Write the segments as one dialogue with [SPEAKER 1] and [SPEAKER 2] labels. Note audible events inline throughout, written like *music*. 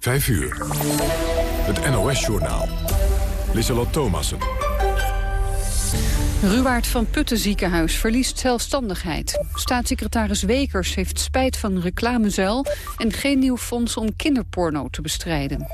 [SPEAKER 1] 5 uur. Het NOS-journaal. Lissalot Thomassen.
[SPEAKER 2] Ruwaard van Putten ziekenhuis verliest zelfstandigheid. Staatssecretaris Wekers heeft spijt van reclamezuil... en geen nieuw fonds om kinderporno te bestrijden.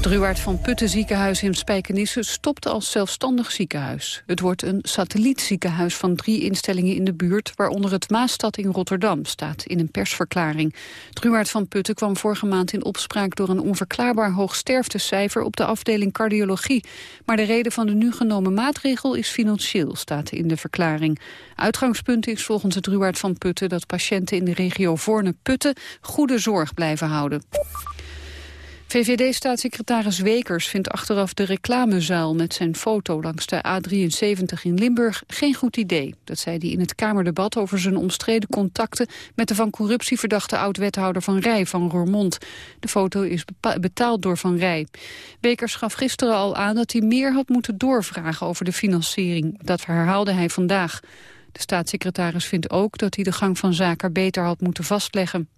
[SPEAKER 2] Het van Putten ziekenhuis in Spijkenisse stopt als zelfstandig ziekenhuis. Het wordt een satellietziekenhuis van drie instellingen in de buurt... waaronder het Maastad in Rotterdam, staat in een persverklaring. Het van Putten kwam vorige maand in opspraak... door een onverklaarbaar hoog sterftecijfer op de afdeling cardiologie. Maar de reden van de nu genomen maatregel is financieel, staat in de verklaring. Uitgangspunt is volgens het Ruwaard van Putten... dat patiënten in de regio Voorne-Putten goede zorg blijven houden. VVD-staatssecretaris Wekers vindt achteraf de reclamezuil met zijn foto langs de A73 in Limburg geen goed idee. Dat zei hij in het Kamerdebat over zijn omstreden contacten met de van corruptie verdachte oud-wethouder Van Rij van Roermond. De foto is betaald door Van Rij. Wekers gaf gisteren al aan dat hij meer had moeten doorvragen over de financiering. Dat herhaalde hij vandaag. De staatssecretaris vindt ook dat hij de gang van zaken beter had moeten vastleggen.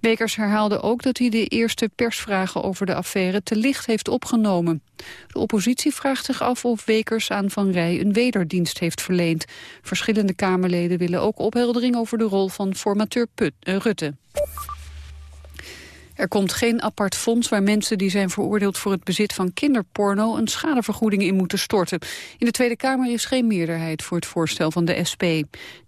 [SPEAKER 2] Wekers herhaalde ook dat hij de eerste persvragen over de affaire te licht heeft opgenomen. De oppositie vraagt zich af of Wekers aan Van Rij een wederdienst heeft verleend. Verschillende Kamerleden willen ook opheldering over de rol van formateur Put, uh, Rutte. Er komt geen apart fonds waar mensen die zijn veroordeeld voor het bezit van kinderporno een schadevergoeding in moeten storten. In de Tweede Kamer is geen meerderheid voor het voorstel van de SP.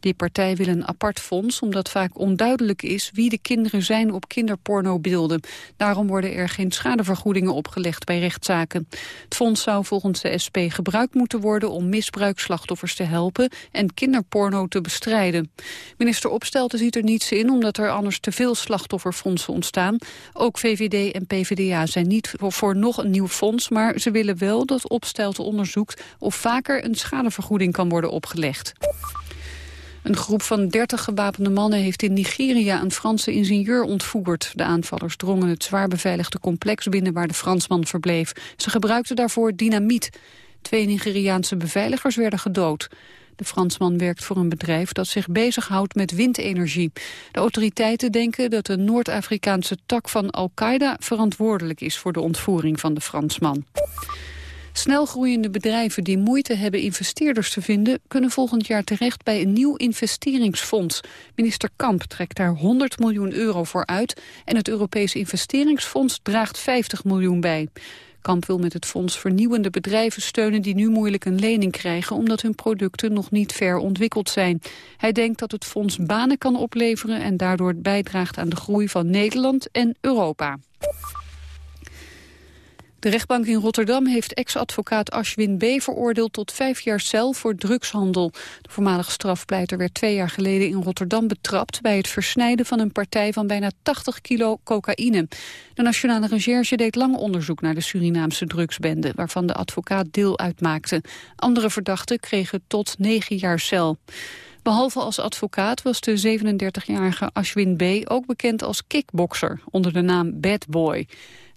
[SPEAKER 2] Die partij wil een apart fonds omdat vaak onduidelijk is wie de kinderen zijn op kinderpornobeelden. Daarom worden er geen schadevergoedingen opgelegd bij rechtszaken. Het fonds zou volgens de SP gebruikt moeten worden om misbruikslachtoffers te helpen en kinderporno te bestrijden. Minister Opstelten ziet er niets in omdat er anders te veel slachtofferfondsen ontstaan. Ook VVD en PvdA zijn niet voor nog een nieuw fonds... maar ze willen wel dat Opstelten onderzoekt... of vaker een schadevergoeding kan worden opgelegd. Een groep van 30 gewapende mannen heeft in Nigeria een Franse ingenieur ontvoerd. De aanvallers drongen het zwaar beveiligde complex binnen waar de Fransman verbleef. Ze gebruikten daarvoor dynamiet. Twee Nigeriaanse beveiligers werden gedood. De Fransman werkt voor een bedrijf dat zich bezighoudt met windenergie. De autoriteiten denken dat de Noord-Afrikaanse tak van Al-Qaeda verantwoordelijk is voor de ontvoering van de Fransman. Snelgroeiende bedrijven die moeite hebben investeerders te vinden... kunnen volgend jaar terecht bij een nieuw investeringsfonds. Minister Kamp trekt daar 100 miljoen euro voor uit... en het Europees Investeringsfonds draagt 50 miljoen bij. Kamp wil met het fonds vernieuwende bedrijven steunen die nu moeilijk een lening krijgen omdat hun producten nog niet ver ontwikkeld zijn. Hij denkt dat het fonds banen kan opleveren en daardoor bijdraagt aan de groei van Nederland en Europa. De rechtbank in Rotterdam heeft ex-advocaat Ashwin B. veroordeeld tot vijf jaar cel voor drugshandel. De voormalige strafpleiter werd twee jaar geleden in Rotterdam betrapt... bij het versnijden van een partij van bijna 80 kilo cocaïne. De Nationale Recherche deed lang onderzoek naar de Surinaamse drugsbende... waarvan de advocaat deel uitmaakte. Andere verdachten kregen tot negen jaar cel. Behalve als advocaat was de 37-jarige Ashwin B. ook bekend als kickbokser... onder de naam Bad Boy.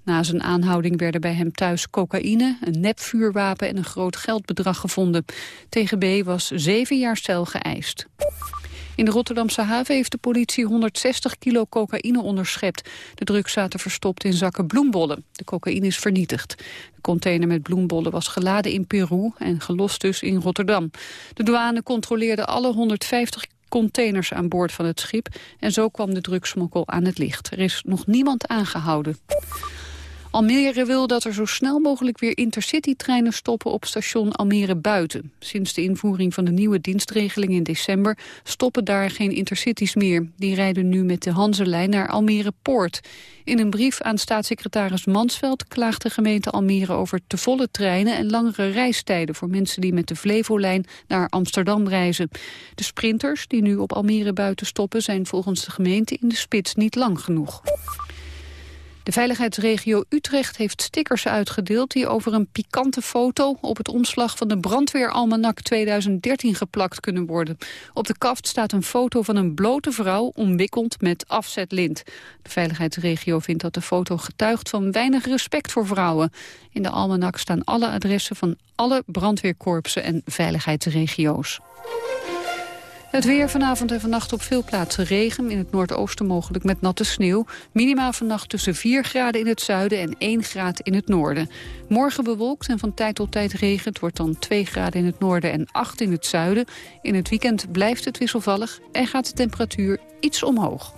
[SPEAKER 2] Na zijn aanhouding werden bij hem thuis cocaïne, een nepvuurwapen en een groot geldbedrag gevonden. Tegen B was zeven jaar cel geëist. In de Rotterdamse haven heeft de politie 160 kilo cocaïne onderschept. De drugs zaten verstopt in zakken bloembollen. De cocaïne is vernietigd. De container met bloembollen was geladen in Peru en gelost dus in Rotterdam. De douane controleerde alle 150 containers aan boord van het schip... en zo kwam de drugsmokkel aan het licht. Er is nog niemand aangehouden. Almere wil dat er zo snel mogelijk weer intercity-treinen stoppen op station Almere Buiten. Sinds de invoering van de nieuwe dienstregeling in december stoppen daar geen intercities meer. Die rijden nu met de Hanselijn naar Almere Poort. In een brief aan staatssecretaris Mansveld klaagt de gemeente Almere over te volle treinen en langere reistijden voor mensen die met de Flevolijn naar Amsterdam reizen. De sprinters die nu op Almere Buiten stoppen zijn volgens de gemeente in de spits niet lang genoeg. De veiligheidsregio Utrecht heeft stickers uitgedeeld... die over een pikante foto op het omslag van de brandweeralmanak 2013 geplakt kunnen worden. Op de kaft staat een foto van een blote vrouw omwikkeld met afzetlint. De veiligheidsregio vindt dat de foto getuigt van weinig respect voor vrouwen. In de almanak staan alle adressen van alle brandweerkorpsen en veiligheidsregio's. Het weer vanavond en vannacht op veel plaatsen regen. In het noordoosten mogelijk met natte sneeuw. Minima vannacht tussen 4 graden in het zuiden en 1 graad in het noorden. Morgen bewolkt en van tijd tot tijd regent. Het wordt dan 2 graden in het noorden en 8 in het zuiden. In het weekend blijft het wisselvallig en gaat de temperatuur iets omhoog.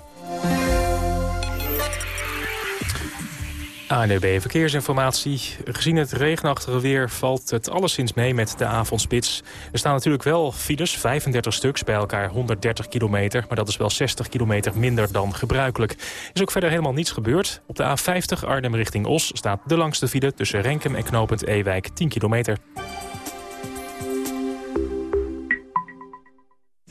[SPEAKER 3] ANDB Verkeersinformatie. Gezien het regenachtige weer valt het alleszins mee met de avondspits. Er staan natuurlijk wel files, 35 stuks, bij elkaar 130 kilometer. Maar dat is wel 60 kilometer minder dan gebruikelijk. Is ook verder helemaal niets gebeurd. Op de A50 Arnhem richting Os staat de langste file... tussen Renkum en knooppunt Ewijk 10 kilometer.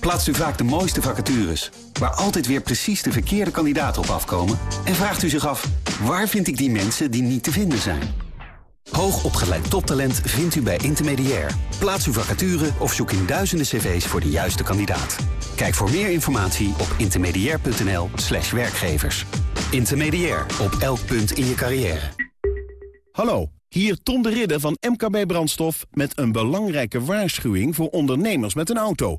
[SPEAKER 4] Plaatst u vaak de mooiste vacatures, waar altijd weer precies de verkeerde kandidaten op afkomen? En vraagt u zich af, waar vind ik die mensen die niet te vinden zijn? Hoogopgeleid toptalent vindt u bij Intermediair. Plaats uw vacature of zoek in duizenden cv's voor de juiste kandidaat. Kijk voor meer informatie op intermediair.nl slash werkgevers. Intermediair, op elk punt in je carrière.
[SPEAKER 5] Hallo, hier Tom de Ridder van MKB Brandstof... met een belangrijke waarschuwing voor ondernemers met een auto.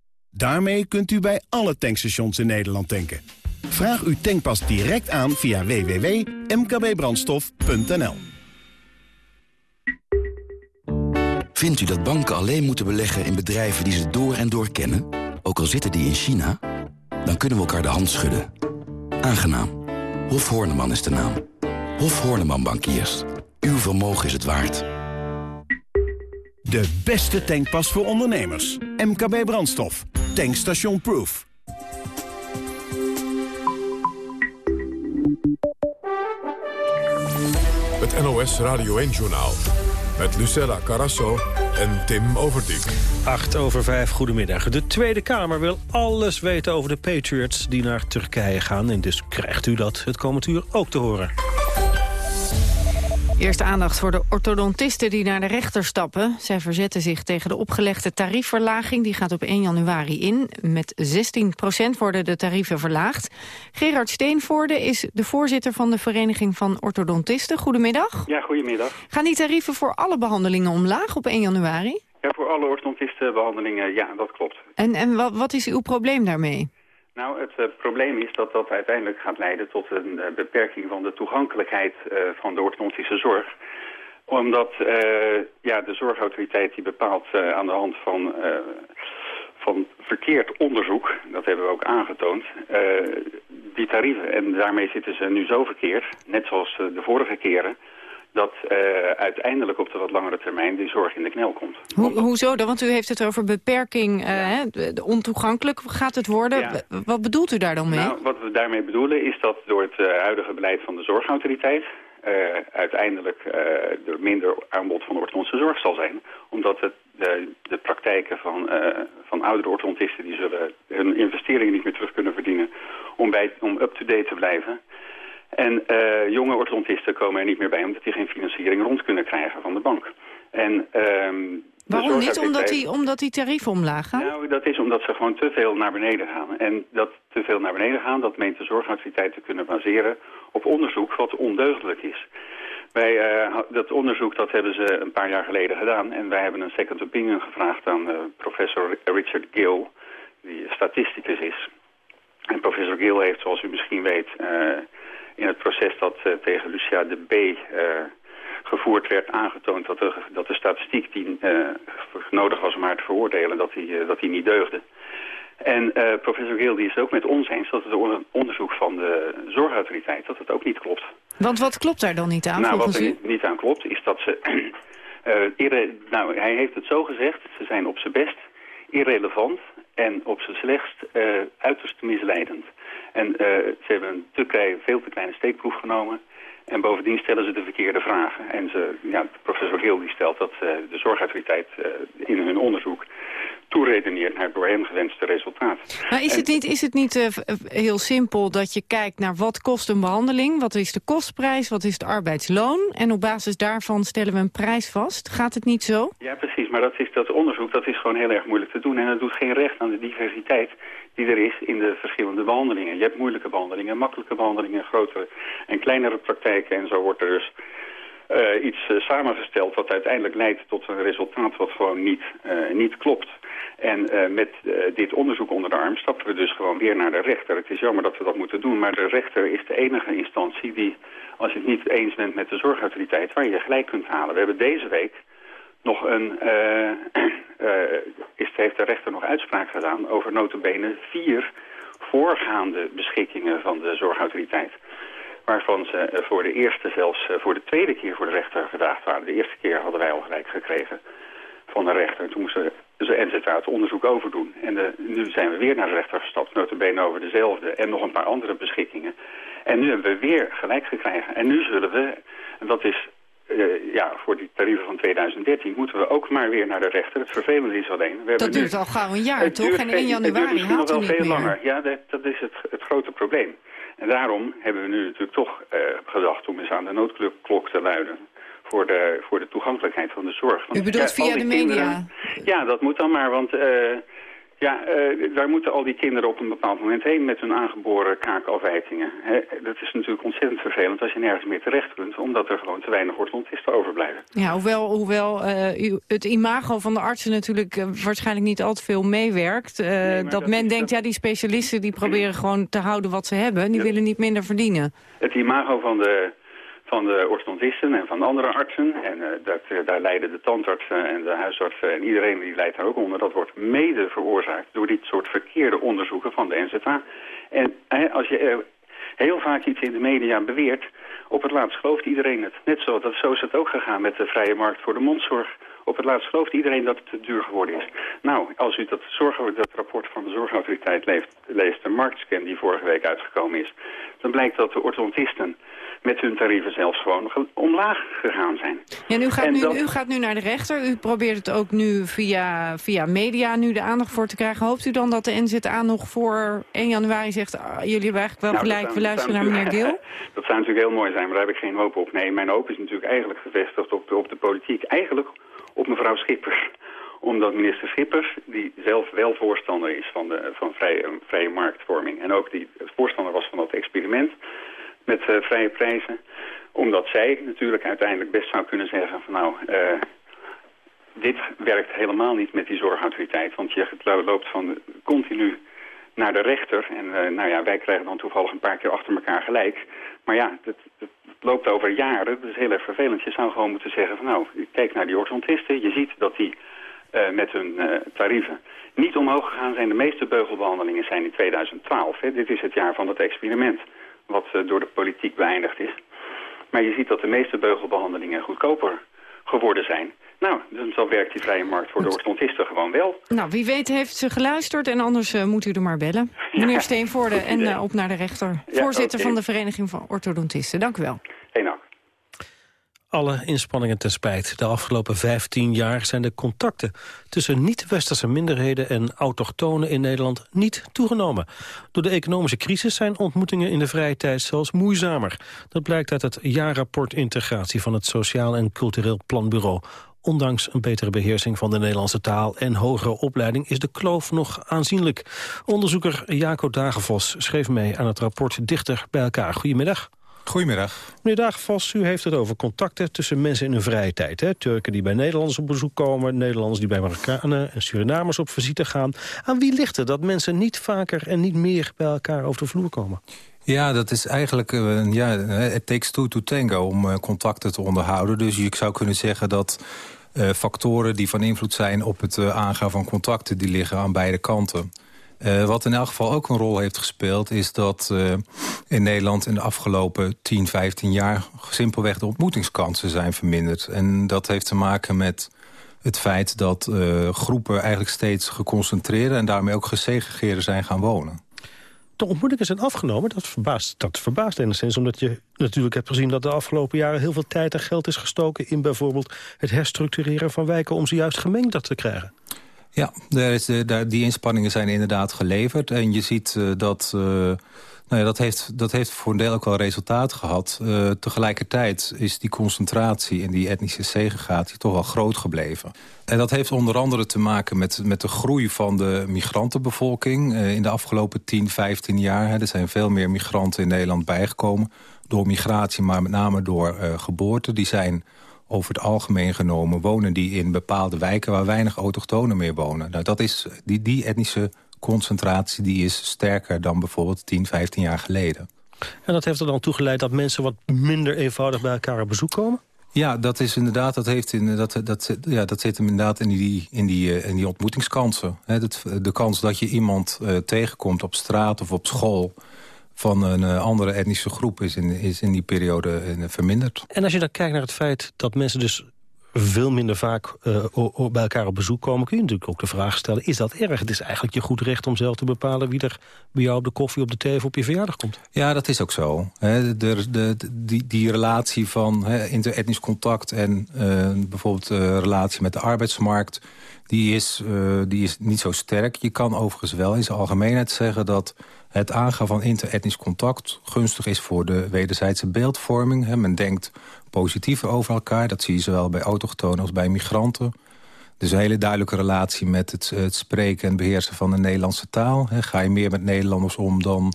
[SPEAKER 5] Daarmee kunt u bij alle tankstations in Nederland tanken. Vraag uw tankpas direct aan via www.mkbbrandstof.nl
[SPEAKER 6] Vindt u dat banken alleen moeten beleggen in bedrijven die ze door en door kennen? Ook al zitten die in China? Dan kunnen we elkaar de hand schudden. Aangenaam. Hof Horneman is de naam. Hof Horneman Bankiers. Uw vermogen is het waard.
[SPEAKER 5] De beste tankpas voor ondernemers. MKB Brandstof. Tankstation Proof.
[SPEAKER 1] Het NOS Radio 1-journaal. Met Lucella Carasso en Tim Overdijk.
[SPEAKER 7] 8 over 5, goedemiddag. De Tweede Kamer wil alles weten over de Patriots die naar Turkije gaan. En dus krijgt u dat het komend uur ook te horen.
[SPEAKER 8] Eerste aandacht voor de orthodontisten die naar de rechter stappen. Zij verzetten zich tegen de opgelegde tariefverlaging. Die gaat op 1 januari in. Met 16% worden de tarieven verlaagd. Gerard Steenvoorde is de voorzitter van de Vereniging van Orthodontisten. Goedemiddag.
[SPEAKER 9] Ja, goedemiddag.
[SPEAKER 8] Gaan die tarieven voor alle behandelingen omlaag op 1 januari?
[SPEAKER 9] Ja, voor alle orthodontistenbehandelingen, ja, dat klopt.
[SPEAKER 8] En, en wat, wat is uw probleem daarmee?
[SPEAKER 9] Nou, het uh, probleem is dat dat uiteindelijk gaat leiden tot een uh, beperking van de toegankelijkheid uh, van de orthodontische zorg. Omdat ja, de zorgautoriteit die bepaalt aan de hand van, van verkeerd onderzoek, dat hebben we ook aangetoond, die tarieven. En daarmee zitten ze nu zo verkeerd, net zoals de vorige keren, dat uh, uiteindelijk op de wat langere termijn die zorg in de knel komt.
[SPEAKER 8] Ho hoezo dan? Want u heeft het over beperking, uh, hè, ontoegankelijk gaat het worden. Ja. Wat bedoelt u daar dan mee?
[SPEAKER 9] Nou, wat we daarmee bedoelen is dat door het uh, huidige beleid van de zorgautoriteit... uiteindelijk er minder aanbod van orthodontische zorg zal zijn. Omdat het, de, de praktijken van, van oudere orthodontisten... die zullen hun investeringen niet meer terug kunnen verdienen om, bij, om up-to-date te blijven... En uh, jonge orthodontisten komen er niet meer bij omdat die geen financiering rond kunnen krijgen van de bank. En, um,
[SPEAKER 8] Waarom niet? Omdat die, omdat die tarieven omlaag gaan?
[SPEAKER 9] Nou, dat is omdat ze gewoon te veel naar beneden gaan. En dat te veel naar beneden gaan, dat meent de zorgautoriteit te kunnen baseren op onderzoek wat ondeugdelijk is. Wij, uh, dat onderzoek dat hebben ze een paar jaar geleden gedaan. En wij hebben een second opinion gevraagd aan uh, professor Richard Gill, die statisticus is. En professor Gill heeft, zoals u misschien weet, uh, in het proces dat uh, tegen Lucia de B uh, gevoerd werd aangetoond dat de, dat de statistiek die uh, nodig was om haar te veroordelen, dat die, dat die niet deugde. En uh, professor Geel die is het ook met ons eens dat het onderzoek van de zorgautoriteit dat het ook niet klopt.
[SPEAKER 8] Want wat klopt daar dan niet aan
[SPEAKER 9] Nou,
[SPEAKER 8] wat
[SPEAKER 9] er niet aan klopt is dat ze... *clears throat* irre, nou, hij heeft het zo gezegd, ze zijn op zijn best irrelevant en op zijn slechtst uiterst misleidend. En ze hebben een te klein, veel te kleine steekproef genomen. En bovendien stellen ze de verkeerde vragen. En ze, ja, professor Geel die stelt dat de zorgautoriteit in hun onderzoek toeredeneert naar door hem gewenste resultaat.
[SPEAKER 8] Maar is het niet, is het niet uh, heel simpel dat je kijkt naar wat kost een behandeling? Wat is de kostprijs? Wat is het arbeidsloon? En op basis daarvan stellen we een prijs vast. Gaat het niet zo?
[SPEAKER 9] Ja, precies. Maar dat, is, dat onderzoek dat is gewoon heel erg moeilijk te doen. En dat doet geen recht aan de diversiteit die er is in de verschillende behandelingen. Je hebt moeilijke behandelingen, makkelijke behandelingen, grotere en kleinere praktijken. En zo wordt er dus uh, iets uh, samengesteld wat uiteindelijk leidt tot een resultaat wat gewoon niet, uh, niet klopt. En met dit onderzoek onder de arm stappen we dus gewoon weer naar de rechter. Het is jammer dat we dat moeten doen, maar de rechter is de enige instantie die, als je het niet eens bent met de zorgautoriteit, waar je gelijk kunt halen. We hebben deze week nog een, *clears throat* is, heeft de rechter nog uitspraak gedaan over notabene vier voorgaande beschikkingen van de zorgautoriteit waarvan ze eh, voor de eerste, zelfs eh, voor de tweede keer voor de rechter gedaagd waren. De eerste keer hadden wij al gelijk gekregen van de rechter. Toen moesten ze NZA het onderzoek overdoen. En nu zijn we weer naar de rechter gestapt, notabene over dezelfde en nog een paar andere beschikkingen. En nu hebben we weer gelijk gekregen. En nu zullen we, en dat is uh, ja, voor die tarieven van 2013 moeten we ook maar weer naar de rechter. Het vervelende is alleen... We
[SPEAKER 8] dat duurt
[SPEAKER 9] nu,
[SPEAKER 8] al gauw een jaar, toch? En 1 januari
[SPEAKER 9] het
[SPEAKER 8] haalt
[SPEAKER 9] nog wel veel
[SPEAKER 8] meer.
[SPEAKER 9] langer. Ja, dat, dat is het, het grote probleem. En daarom hebben we nu natuurlijk toch uh, gedacht om eens aan de noodklok te luiden. Voor de, voor de toegankelijkheid van de zorg.
[SPEAKER 8] Want, U bedoelt
[SPEAKER 9] ja,
[SPEAKER 8] via de media?
[SPEAKER 9] Kinderen, ja, dat moet dan maar, want... Uh, ja, uh, daar moeten al die kinderen op een bepaald moment heen met hun aangeboren kaakafwijkingen. dat is natuurlijk ontzettend vervelend als je nergens meer terecht kunt, omdat er gewoon te weinig orthodontisten overblijven.
[SPEAKER 8] Ja, hoewel, hoewel uh, het imago van de artsen natuurlijk uh, waarschijnlijk niet al te veel meewerkt. Nee, dat, dat, men denkt, dat... ja, die specialisten die proberen gewoon te houden wat ze hebben. Die willen niet minder verdienen.
[SPEAKER 9] Het imago van de van de orthodontisten en van andere artsen. En uh, dat, uh, daar leiden de tandartsen en de huisartsen en iedereen die leidt daar ook onder. Dat wordt mede veroorzaakt door dit soort verkeerde onderzoeken van de NZA. En als je heel vaak iets in de media beweert, op het laatst gelooft iedereen het. Net zo, dat, zo is het ook gegaan met de vrije markt voor de mondzorg. Op het laatst gelooft iedereen dat het te duur geworden is. Nou, als u dat, zorg, dat rapport van de zorgautoriteit leest, leest, de marktscan die vorige week uitgekomen is, dan blijkt dat de orthodontisten met hun tarieven zelfs gewoon omlaag gegaan zijn.
[SPEAKER 8] Ja, u, gaat nu, dat... u gaat nu naar de rechter. U probeert het ook nu via, via media nu de aandacht voor te krijgen. Hoopt u dan dat de NZA nog voor 1 januari zegt... Ah, jullie hebben eigenlijk wel nou, gelijk, zou, we luisteren naar meneer Gil? *laughs*
[SPEAKER 9] Dat zou natuurlijk heel mooi zijn, maar daar heb ik geen hoop op. Nee, mijn hoop is natuurlijk eigenlijk gevestigd op de, op de politiek. Eigenlijk op mevrouw Schippers *laughs* omdat minister Schippers, die zelf wel voorstander is van, de, van vrije, vrije marktvorming... en ook die voorstander was van dat experiment met uh, vrije prijzen. Omdat zij natuurlijk uiteindelijk best zou kunnen zeggen van nou... Uh, dit werkt helemaal niet met die zorgautoriteit. Want je loopt van continu naar de rechter. En uh, nou ja, wij krijgen dan toevallig een paar keer achter elkaar gelijk. Maar ja, het, loopt over jaren. Dat is heel erg vervelend. Je zou gewoon moeten zeggen van nou, kijk naar die orthodontisten. Je ziet dat die met hun tarieven niet omhoog gegaan zijn. De meeste beugelbehandelingen zijn in 2012. Hè. Dit is het jaar van het experiment wat uh, door de politiek beëindigd is. Maar je ziet dat de meeste beugelbehandelingen goedkoper geworden zijn. Nou, dan werkt die vrije markt voor de orthodontisten gewoon wel.
[SPEAKER 8] Nou, wie weet heeft ze geluisterd en anders uh, moet u er maar bellen. *laughs* Ja. Meneer Steenvoorde en uh, op naar de rechter. Ja, Voorzitter okay. van de Vereniging van Orthodontisten. Dank u wel.
[SPEAKER 9] Hey, nou.
[SPEAKER 7] Alle inspanningen ten spijt. De afgelopen 15 jaar zijn de contacten tussen niet-westerse minderheden en autochtonen in Nederland niet toegenomen. Door de economische crisis zijn ontmoetingen in de vrije tijd zelfs moeizamer. Dat blijkt uit het jaarrapport integratie van het Sociaal en Cultureel Planbureau. Ondanks een betere beheersing van de Nederlandse taal en hogere opleiding is de kloof nog aanzienlijk. Onderzoeker Jaco Dagenvos schreef mee aan het rapport Dichter bij elkaar. Goedemiddag.
[SPEAKER 10] Goedemiddag.
[SPEAKER 7] Meneer Dagenvos, u heeft het over contacten tussen mensen in hun vrije tijd. Hè? Turken die bij Nederlanders op bezoek komen, Nederlanders die bij Marokkanen en Surinamers op visite gaan. Aan wie ligt het dat mensen niet vaker en niet meer bij elkaar over de vloer komen?
[SPEAKER 10] Ja, dat is eigenlijk, uh, ja, it takes two to tango om uh, contacten te onderhouden. Dus je zou kunnen zeggen dat uh, factoren die van invloed zijn op het aangaan van contacten, die liggen aan beide kanten. Uh, wat in elk geval ook een rol heeft gespeeld... is dat uh, in Nederland in de afgelopen 10, 15 jaar... simpelweg de ontmoetingskansen zijn verminderd. En dat heeft te maken met het feit dat uh, groepen eigenlijk steeds geconcentreerder... en daarmee ook gesegregeerder zijn gaan wonen.
[SPEAKER 7] De ontmoetingen zijn afgenomen, dat verbaast, dat verbaast enigszins... omdat je natuurlijk hebt gezien dat de afgelopen jaren... heel veel tijd en geld is gestoken in bijvoorbeeld het herstructureren van wijken... om ze juist gemengd te krijgen.
[SPEAKER 10] Ja, is daar, die inspanningen zijn inderdaad geleverd. En je ziet uh, dat... Uh, nou ja, dat, heeft, dat heeft voor een deel ook wel resultaat gehad. Tegelijkertijd is die concentratie en die etnische segregatie toch wel groot gebleven. En dat heeft onder andere te maken met, met de groei van de migrantenbevolking... In de afgelopen 10, 15 jaar. Hè, er zijn veel meer migranten in Nederland bijgekomen. Door migratie, maar met name door uh, geboorte. Die zijn over het algemeen genomen wonen die in bepaalde wijken... waar weinig autochtonen meer wonen. Nou, dat is, die, die etnische concentratie die is sterker dan bijvoorbeeld 10, 15 jaar geleden.
[SPEAKER 7] En dat heeft er dan toegeleid dat mensen wat minder eenvoudig bij elkaar op bezoek komen?
[SPEAKER 10] Ja, dat is inderdaad, dat, heeft in, dat, dat, ja, dat zit hem inderdaad in die, in die, in die ontmoetingskansen. He, dat, de kans dat je iemand uh, tegenkomt op straat of op school van een uh, andere etnische groep is in, is in die periode uh, verminderd.
[SPEAKER 7] En als je dan kijkt naar het feit dat mensen dus veel minder vaak uh, bij elkaar op bezoek komen... kun je natuurlijk ook de vraag stellen, is dat erg? Het is eigenlijk je goed recht om zelf te bepalen... wie er bij jou op de koffie, op de thee op je verjaardag komt.
[SPEAKER 10] Ja, dat is ook zo. de, de, die, die relatie van interetnisch contact... en uh, bijvoorbeeld de relatie met de arbeidsmarkt... Die is, die is niet zo sterk. Je kan overigens wel in zijn algemeenheid zeggen... dat het aangaan van interetnisch contact gunstig is voor de wederzijdse beeldvorming. Men denkt positiever over elkaar. Dat zie je zowel bij autochtonen als bij migranten. Dus een hele duidelijke relatie met het, het spreken en beheersen van de Nederlandse taal. Ga je meer met Nederlanders om, dan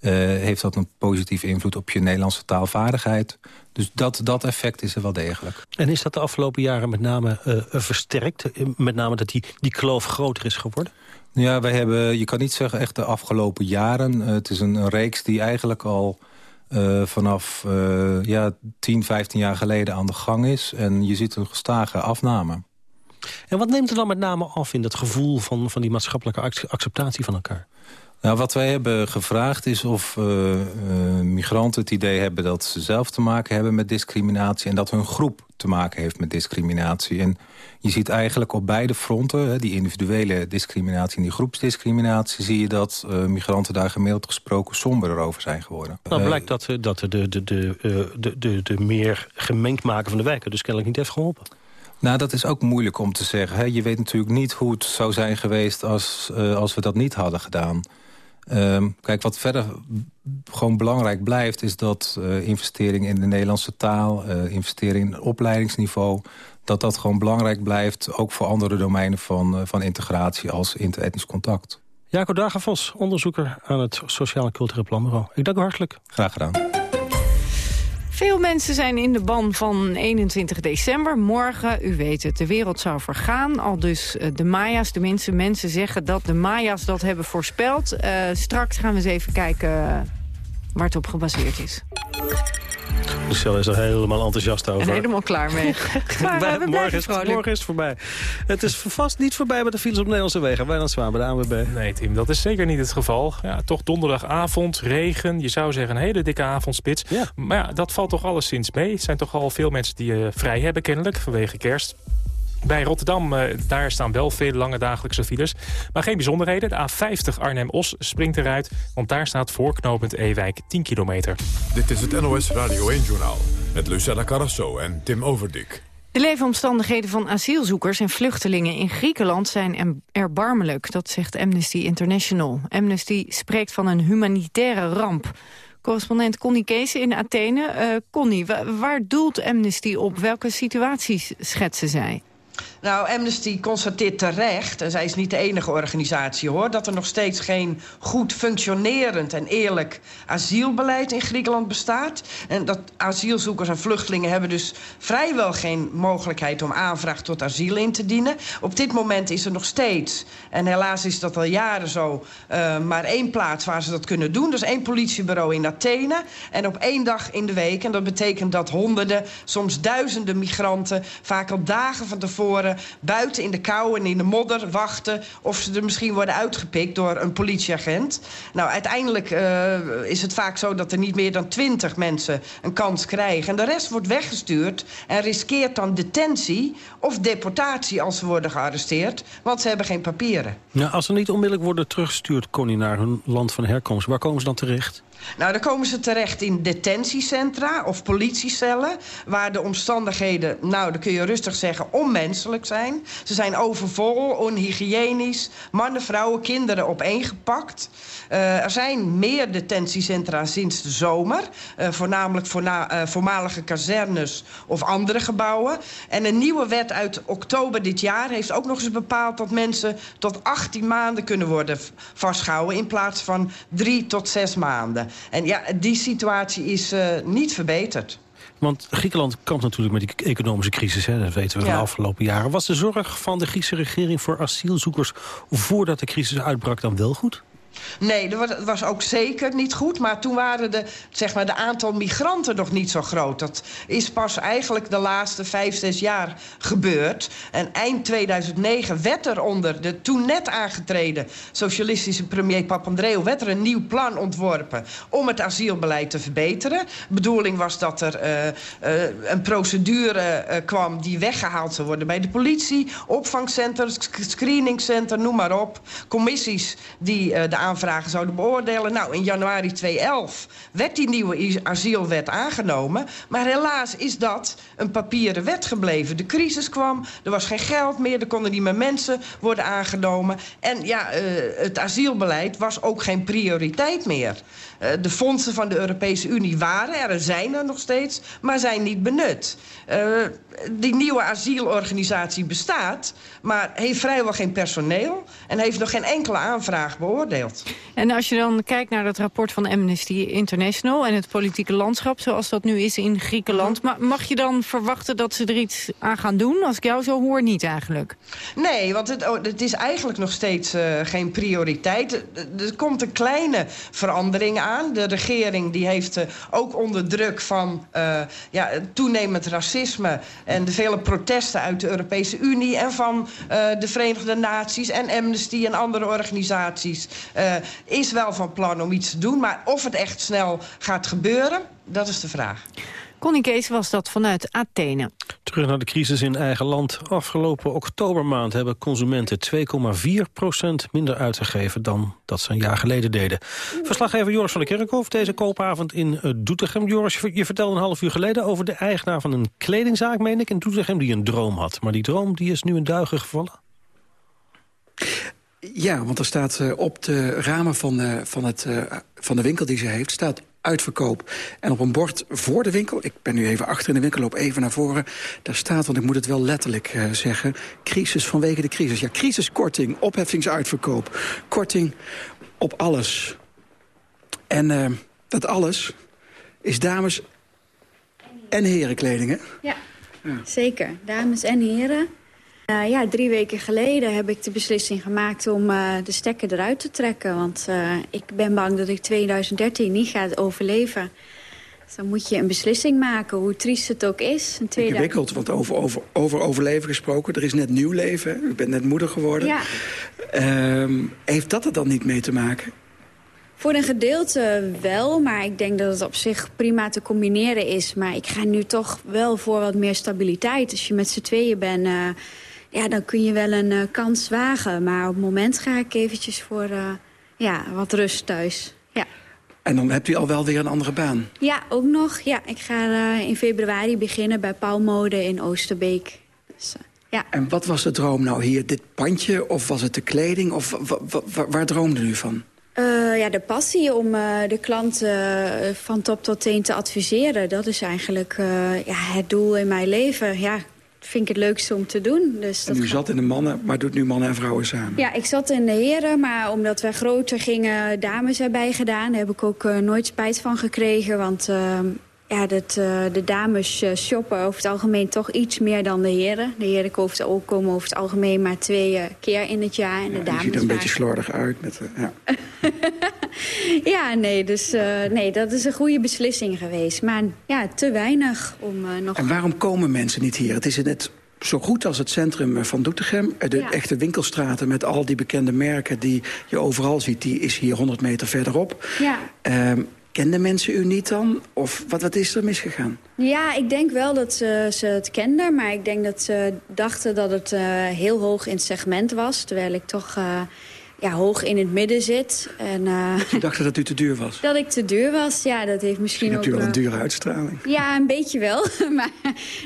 [SPEAKER 10] uh, heeft dat een positieve invloed op je Nederlandse taalvaardigheid. Dus dat, dat effect is er wel degelijk.
[SPEAKER 7] En is dat de afgelopen jaren met name uh, versterkt? Met name dat die, die kloof groter is geworden?
[SPEAKER 10] Ja, wij hebben, je kan niet zeggen echt de afgelopen jaren. Uh, het is een, een, reeks die eigenlijk al uh, vanaf uh, ja, 10, 15 jaar geleden aan de gang is. En je ziet een gestage afname.
[SPEAKER 7] En wat neemt er dan met name af in dat gevoel van, van die maatschappelijke acceptatie van elkaar?
[SPEAKER 10] Nou, wat wij hebben gevraagd is of uh, uh, migranten het idee hebben... dat ze zelf te maken hebben met discriminatie... en dat hun groep te maken heeft met discriminatie. En je ziet eigenlijk op beide fronten, die individuele discriminatie en die groepsdiscriminatie... zie je dat uh, migranten daar gemiddeld gesproken somberder over zijn geworden.
[SPEAKER 7] Nou blijkt dat, dat de, de, de, de, de, de meer gemengd maken van de wijken dus kennelijk niet heeft geholpen.
[SPEAKER 10] Nou, dat is ook moeilijk om te zeggen. Je weet natuurlijk niet hoe het zou zijn geweest als, als we dat niet hadden gedaan. Um, kijk, wat verder gewoon belangrijk blijft... is dat uh, investering in de Nederlandse taal, uh, investering in opleidingsniveau... dat dat gewoon belangrijk blijft, ook voor andere domeinen van, uh, van integratie... als interetnisch contact.
[SPEAKER 7] Jaco Dagenvos, onderzoeker aan het Sociaal en Cultureel Planbureau. Ik dank u hartelijk.
[SPEAKER 10] Graag gedaan.
[SPEAKER 8] Veel mensen zijn in de ban van 21 december. Morgen, u weet het, de wereld zou vergaan. Al dus de Maya's, de mensen, mensen zeggen dat de Maya's dat hebben voorspeld. Uh, straks gaan we eens even kijken waar het op gebaseerd is.
[SPEAKER 7] Michel is er helemaal enthousiast over.
[SPEAKER 8] En helemaal klaar mee. *laughs* maar,
[SPEAKER 7] morgen, is, morgen is het voorbij. Het is vast niet voorbij met de files op Nederlandse wegen. Wij dan zwaar bij de ANWB.
[SPEAKER 3] Nee, Tim, dat is zeker niet het geval. Ja, toch donderdagavond, regen. Je zou zeggen een hele dikke avondspits.
[SPEAKER 7] Ja.
[SPEAKER 3] Maar ja, dat valt toch alleszins mee. Het zijn toch al veel mensen die uh, vrij hebben kennelijk vanwege kerst. Bij Rotterdam, uh, daar staan wel veel lange dagelijkse files. Maar geen bijzonderheden. De A50 Arnhem-Os springt eruit. Want daar staat voorknopend Ewijk 10 kilometer.
[SPEAKER 1] Dit is het NOS Radio 1-journaal. Met Lucella Carrasso en Tim Overdik.
[SPEAKER 8] De leefomstandigheden van asielzoekers en vluchtelingen in Griekenland zijn erbarmelijk. Dat zegt Amnesty International. Amnesty spreekt van een humanitaire ramp. Correspondent Connie Kees in Athene. Uh, Connie, waar doelt Amnesty op? Welke situaties schetsen zij?
[SPEAKER 11] Nou, Amnesty constateert terecht, en zij is niet de enige organisatie hoor... dat er nog steeds geen goed functionerend en eerlijk asielbeleid in Griekenland bestaat. En dat asielzoekers en vluchtelingen hebben dus vrijwel geen mogelijkheid... om aanvraag tot asiel in te dienen. Op dit moment is er nog steeds, en helaas is dat al jaren zo... Uh, maar één plaats waar ze dat kunnen doen. Dat is één politiebureau in Athene. En op één dag in de week. En dat betekent dat honderden, soms duizenden migranten... vaak al dagen van tevoren buiten in de kou en in de modder wachten... of ze er misschien worden uitgepikt door een politieagent. Nou, uiteindelijk uh, is het vaak zo dat er niet meer dan twintig mensen een kans krijgen. En de rest wordt weggestuurd en riskeert dan detentie of deportatie als ze worden gearresteerd. Want ze hebben geen papieren.
[SPEAKER 7] Nou, als ze niet onmiddellijk worden teruggestuurd, Connie, naar hun land van herkomst... waar komen ze dan terecht?
[SPEAKER 11] Nou, dan komen ze terecht in detentiecentra of politiecellen... waar de omstandigheden, nou, dan kun je rustig zeggen, onmenselijk zijn. Ze zijn overvol, onhygiënisch, mannen, vrouwen, kinderen opeengepakt. Uh, er zijn meer detentiecentra sinds de zomer. Uh, voornamelijk voorna uh, voormalige kazernes of andere gebouwen. En een nieuwe wet uit oktober dit jaar heeft ook nog eens bepaald... dat mensen tot 18 maanden kunnen worden vastgehouden... in plaats van 3 tot 6 maanden. En ja, die situatie is uh, niet verbeterd.
[SPEAKER 7] Want Griekenland kampt natuurlijk met die economische crisis. Hè? Dat weten we ja. de afgelopen jaren. Was de zorg van de Griekse regering voor asielzoekers... voordat de crisis uitbrak dan wel goed?
[SPEAKER 11] Nee, dat was ook zeker niet goed. Maar toen waren de, zeg maar, de aantal migranten nog niet zo groot. Dat is pas eigenlijk de laatste vijf, zes jaar gebeurd. En eind 2009 werd er onder de toen net aangetreden... socialistische premier Papandreou... werd er een nieuw plan ontworpen om het asielbeleid te verbeteren. De bedoeling was dat er uh, uh, een procedure uh, kwam... die weggehaald zou worden bij de politie. Opvangcenters, screeningcenter, noem maar op. Commissies die de aanvragen zouden beoordelen. Nou, in januari 2011 werd die nieuwe asielwet aangenomen. Maar helaas is dat een papieren wet gebleven. De crisis kwam, er was geen geld meer... er konden niet meer mensen worden aangenomen. En ja, uh, het asielbeleid was ook geen prioriteit meer. Uh, de fondsen van de Europese Unie waren er zijn er nog steeds... maar zijn niet benut. Uh, die nieuwe asielorganisatie bestaat... maar heeft vrijwel geen personeel... en heeft nog geen enkele aanvraag beoordeeld.
[SPEAKER 8] En als je dan kijkt naar het rapport van Amnesty International... en het politieke landschap zoals dat nu is in Griekenland...
[SPEAKER 11] Mhm.
[SPEAKER 8] mag je dan verwachten dat ze er iets aan gaan doen? Als ik jou zo hoor, niet eigenlijk.
[SPEAKER 11] Nee, want het, oh, het is eigenlijk nog steeds uh, geen prioriteit. Er komt een kleine verandering aan. De regering die heeft uh, ook onder druk van uh, ja, toenemend racisme... en de vele protesten uit de Europese Unie... en van de Verenigde Naties en Amnesty en andere organisaties... is wel van plan om iets te doen. Maar of het echt snel gaat gebeuren, dat is de vraag.
[SPEAKER 8] Connie Kees was dat vanuit Athene.
[SPEAKER 7] Terug naar de crisis in eigen land. Afgelopen oktobermaand hebben consumenten 2,4% minder uitgegeven dan dat ze een jaar geleden deden. Verslaggever Joris van der Kerkhof deze koopavond in uh, Doetinchem. Joris, je vertelde een half uur geleden over de eigenaar van een kledingzaak, meen ik, in Doetinchem, die een droom had. Maar die droom die is nu in duigen gevallen?
[SPEAKER 12] Ja, want er staat uh, op de ramen van, uh, van, het, van de winkel die ze heeft... staat uitverkoop. En op een bord voor de winkel, ik ben nu even achter in de winkel... loop even naar voren, daar staat, want ik moet het wel letterlijk zeggen... crisis vanwege de crisis. Ja, crisiskorting, opheffingsuitverkoop, korting op alles. En dat alles is dames- en herenkleding, hè?
[SPEAKER 13] Ja, ja, zeker. Dames en heren. Uh, ja, drie weken geleden heb ik de beslissing gemaakt om uh, de stekker eruit te trekken. Want uh, ik ben bang dat ik 2013 niet ga overleven. Dus dan moet je een beslissing maken, hoe triest het ook is.
[SPEAKER 12] 2000... Ingewikkeld, want over, over, over overleven gesproken. Er is net nieuw leven, u bent net moeder geworden.
[SPEAKER 13] Ja.
[SPEAKER 12] Um, heeft dat er dan niet mee te maken?
[SPEAKER 13] Voor een gedeelte wel, maar ik denk dat het op zich prima te combineren is. Maar ik ga nu toch wel voor wat meer stabiliteit. Als je met z'n tweeën bent... Ja, dan kun je wel een uh, kans wagen. Maar op het moment ga ik eventjes voor uh, ja, wat rust thuis. Ja.
[SPEAKER 12] En dan hebt u al wel weer een andere baan?
[SPEAKER 13] Ja, ook nog. Ja, ik ga uh, in februari beginnen bij Pauwmode in Oosterbeek. Dus, ja.
[SPEAKER 12] En wat was de droom nou hier? Dit pandje of was het de kleding? Of waar, droomde u van?
[SPEAKER 13] Ja, de passie om de klant uh, van top tot teen te adviseren. Dat is eigenlijk ja, het doel in mijn leven. Ja, vind ik het leukste om te doen. Dus
[SPEAKER 12] en u
[SPEAKER 13] dat
[SPEAKER 12] zat in de mannen, maar doet nu mannen en vrouwen samen?
[SPEAKER 13] Ja, ik zat in de heren, maar omdat wij groter gingen, dames erbij gedaan. Daar heb ik ook nooit spijt van gekregen, want... Ja, dat, uh, de dames shoppen over het algemeen toch iets meer dan de heren. De heren ook komen over het algemeen maar twee keer in het jaar. En de dames
[SPEAKER 12] je ziet er een beetje slordig uit. Met, ja. *laughs* *laughs*
[SPEAKER 13] ja, nee, dus nee, dat is een goede beslissing geweest. Maar ja, te weinig om nog...
[SPEAKER 12] En waarom komen mensen niet hier? Het is net zo goed als het centrum van Doetinchem. De echte winkelstraten met al die bekende merken die je overal ziet... die is hier 100 meter verderop. Ja. Um, kenden mensen u niet dan? Of wat, wat is er misgegaan?
[SPEAKER 13] Ja, ik denk wel dat ze, ze het kenden. Maar ik denk dat ze dachten dat het uh, heel hoog in het segment was. Terwijl ik toch... Uh, ja, hoog in het midden zit. En, uh,
[SPEAKER 12] Je dacht dat u te duur was? *laughs*
[SPEAKER 13] Dat ik te duur was, ja, dat heeft misschien,
[SPEAKER 12] misschien
[SPEAKER 13] ook...
[SPEAKER 12] hebt u wel een dure uitstraling.
[SPEAKER 13] Ja, een beetje wel. *laughs* maar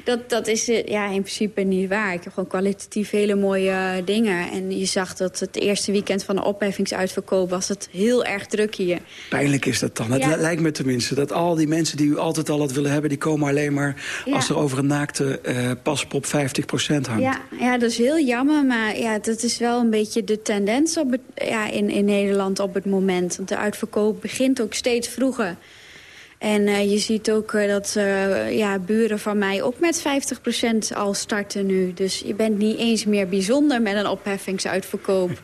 [SPEAKER 13] dat, dat is ja, in principe niet waar. Ik heb gewoon kwalitatief hele mooie dingen. En je zag dat het eerste weekend van de opheffingsuitverkoop... was het heel erg druk hier.
[SPEAKER 12] Pijnlijk is dat dan. Het lijkt me tenminste dat al die mensen die u altijd al had willen hebben... die komen alleen maar als er over een naakte uh, paspop 50% hangt.
[SPEAKER 13] Ja, ja, dat is heel jammer. Maar ja, dat is wel een beetje de tendens op het ja, in, in Nederland op het moment. Want de uitverkoop begint ook steeds vroeger. En uh, je ziet ook uh, dat uh, ja, buren van mij ook met 50% al starten nu. Dus je bent niet eens meer bijzonder met een opheffingsuitverkoop.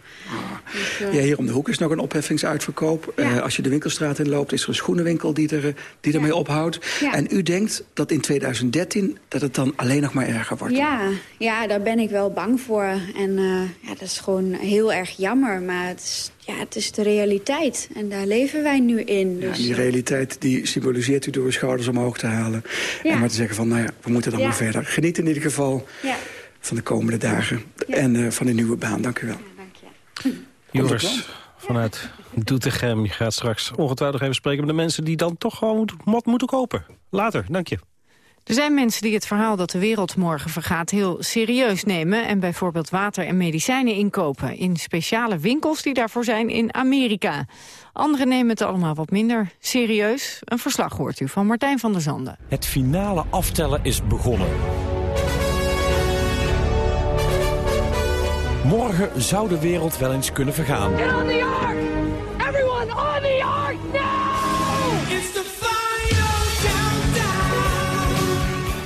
[SPEAKER 12] Dus, ja, hier om de hoek is nog een opheffingsuitverkoop. Ja. als je de winkelstraat inloopt is er een schoenenwinkel die, er, die ermee ophoudt. En u denkt dat in 2013 dat het dan alleen nog maar erger wordt?
[SPEAKER 13] Ja, ja daar ben ik wel bang voor. En ja, dat is gewoon heel erg jammer. Maar het is ja, het is de realiteit. En daar leven wij nu in.
[SPEAKER 12] Dus, ja, die realiteit die symboliseert u door uw schouders omhoog te halen. En maar te zeggen van, nou ja, we moeten dan ja. verder. Geniet in ieder geval van de komende dagen. En uh, van de nieuwe baan. Dank u wel. dank
[SPEAKER 7] je. Joris, vanuit Doetinchem. Je gaat straks ongetwijfeld even spreken met de mensen... die dan toch gewoon wat moeten kopen. Later, dank je.
[SPEAKER 8] Er zijn mensen die het verhaal dat de wereld morgen vergaat heel serieus nemen... en bijvoorbeeld water en medicijnen inkopen... in speciale winkels die daarvoor zijn in Amerika. Anderen nemen het allemaal wat minder serieus. Een verslag hoort u van Martijn van der Zanden.
[SPEAKER 14] Het finale aftellen is begonnen. Morgen zou de wereld wel eens kunnen vergaan.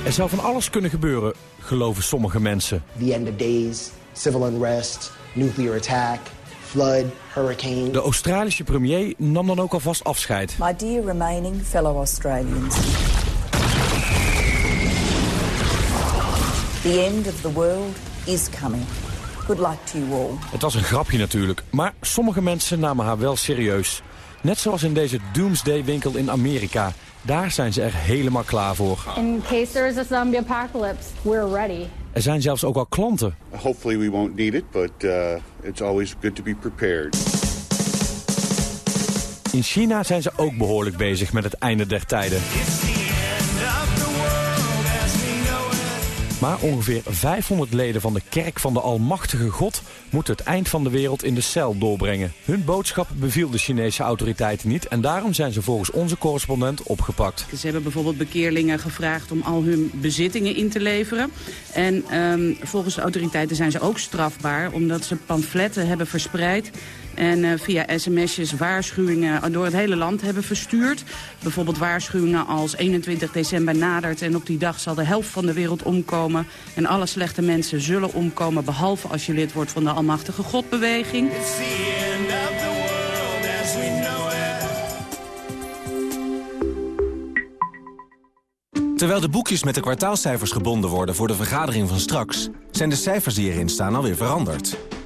[SPEAKER 14] Er zou van alles kunnen gebeuren, geloven sommige mensen.
[SPEAKER 15] The end of days, civil unrest, nuclear attack, flood, hurricane.
[SPEAKER 14] De Australische premier nam dan ook alvast afscheid.
[SPEAKER 16] My dear remaining fellow Australians. The end of the world is coming. Good luck to you all.
[SPEAKER 14] Het was een grapje natuurlijk, maar sommige mensen namen haar wel serieus. Net zoals in deze Doomsday winkel in Amerika. Daar zijn ze er helemaal klaar voor.
[SPEAKER 17] In case there is a zombie apocalypse, we're ready.
[SPEAKER 14] Er zijn zelfs ook al klanten.
[SPEAKER 18] Hopefully we won't need it, but uh, it's always good to be prepared.
[SPEAKER 14] In China zijn ze ook behoorlijk bezig met het einde der tijden. Maar ongeveer 500 leden van de kerk van de Almachtige God... moeten het eind van de wereld in de cel doorbrengen. Hun boodschap beviel de Chinese autoriteiten niet... en daarom zijn ze volgens onze correspondent opgepakt.
[SPEAKER 19] Ze hebben bijvoorbeeld bekeerlingen gevraagd om al hun bezittingen in te leveren. En um, volgens de autoriteiten zijn ze ook strafbaar... omdat ze pamfletten hebben verspreid en uh, via sms'jes waarschuwingen door het hele land hebben verstuurd. Bijvoorbeeld waarschuwingen als 21 december nadert en op die dag zal de helft van de wereld omkomen. En alle slechte mensen zullen omkomen behalve als je lid wordt van de Almachtige Godbeweging.
[SPEAKER 14] Terwijl de boekjes met de kwartaalcijfers gebonden worden voor de vergadering van straks... zijn de cijfers die erin staan alweer veranderd.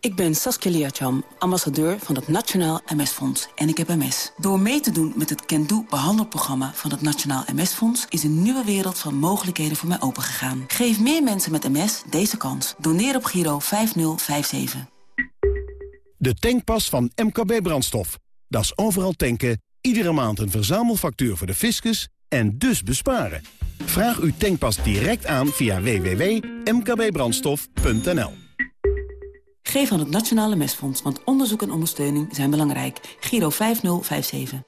[SPEAKER 20] Ik ben Saskia Liacham, ambassadeur van het Nationaal MS-fonds en ik heb MS. Door mee te doen met het Can behandelprogramma van het Nationaal MS-fonds... is een nieuwe wereld van mogelijkheden voor mij opengegaan. Geef meer mensen met MS deze kans. Doneer op Giro 5057.
[SPEAKER 5] De tankpas van MKB Brandstof. Dat is overal tanken, iedere maand een verzamelfactuur voor de fiscus en dus besparen. Vraag uw tankpas direct aan via www.mkbbrandstof.nl.
[SPEAKER 20] Geef aan het Nationale Mesfonds, want onderzoek en ondersteuning zijn belangrijk. Giro 5057.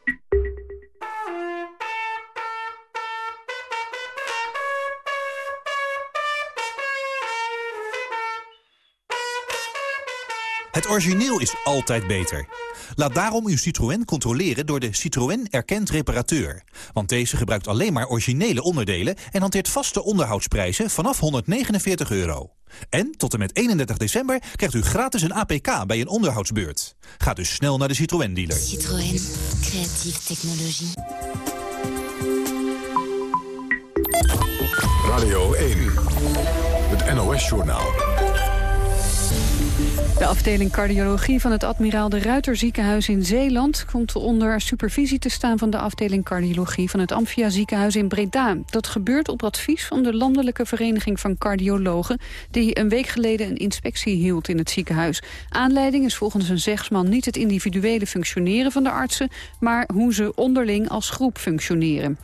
[SPEAKER 14] Het origineel is altijd beter.
[SPEAKER 21] Laat daarom uw Citroën controleren door de Citroën Erkend Reparateur. Want deze gebruikt alleen maar originele onderdelen... en hanteert vaste onderhoudsprijzen vanaf 149 euro. En tot en met 31 december krijgt u gratis een APK bij een onderhoudsbeurt. Ga dus snel naar de Citroën-dealer.
[SPEAKER 22] Citroën. Creatieve technologie.
[SPEAKER 1] Radio 1. Het NOS-journaal.
[SPEAKER 2] De afdeling cardiologie van het Admiraal de Ruiter ziekenhuis in Zeeland... komt onder supervisie te staan van de afdeling cardiologie... van het Amphia ziekenhuis in Breda. Dat gebeurt op advies van de Landelijke Vereniging van Cardiologen... die een week geleden een inspectie hield in het ziekenhuis. Aanleiding is volgens een zegsman niet het individuele functioneren van de artsen... maar hoe ze onderling als groep functioneren.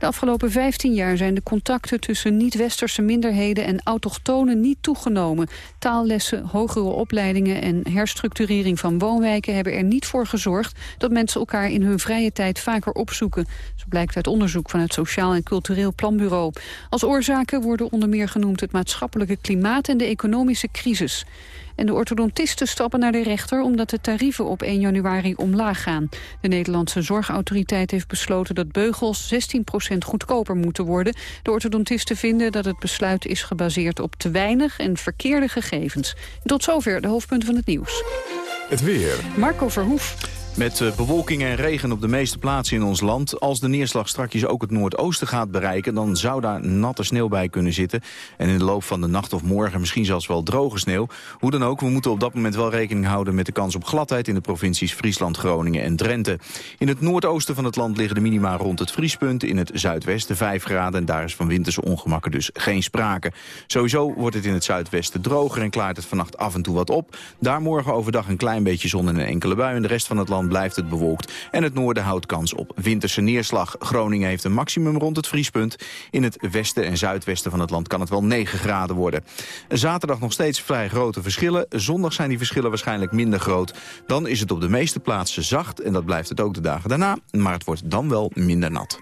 [SPEAKER 2] De afgelopen 15 jaar zijn de contacten tussen niet-westerse minderheden en autochtonen niet toegenomen. Taallessen, hogere opleidingen en herstructurering van woonwijken hebben er niet voor gezorgd dat mensen elkaar in hun vrije tijd vaker opzoeken. Zo blijkt uit onderzoek van het Sociaal en Cultureel Planbureau. Als oorzaken worden onder meer genoemd het maatschappelijke klimaat en de economische crisis. En de orthodontisten stappen naar de rechter omdat de tarieven op 1 januari omlaag gaan. De Nederlandse Zorgautoriteit heeft besloten dat beugels 16% goedkoper moeten worden. De orthodontisten vinden dat het besluit is gebaseerd op te weinig en verkeerde gegevens. tot zover de hoofdpunten van het nieuws.
[SPEAKER 1] Het weer.
[SPEAKER 2] Marco Verhoef.
[SPEAKER 23] Met eh, bewolking en regen op de meeste plaatsen in ons land. Als de neerslag strakjes ook het noordoosten gaat bereiken... dan zou daar natte sneeuw bij kunnen zitten. En in de loop van de nacht of morgen misschien zelfs wel droge sneeuw. Hoe dan ook, we moeten op dat moment wel rekening houden... met de kans op gladheid in de provincies Friesland, Groningen en Drenthe. In het noordoosten van het land liggen de minima rond het vriespunt. In het zuidwesten 5 graden en daar is van winterse ongemakken dus geen sprake. Sowieso wordt het in het zuidwesten droger en klaart het vannacht af en toe wat op. Daar morgen overdag een klein beetje zon en een enkele bui. En de rest van het land blijft het bewolkt. En het noorden houdt kans op winterse neerslag. Groningen heeft een maximum rond het vriespunt. In het westen en zuidwesten van het land kan het wel 9 graden worden. Zaterdag nog steeds vrij grote verschillen. Zondag zijn die verschillen waarschijnlijk minder groot. Dan is het op de meeste plaatsen zacht. En dat blijft het ook de dagen daarna. Maar het wordt dan wel minder nat.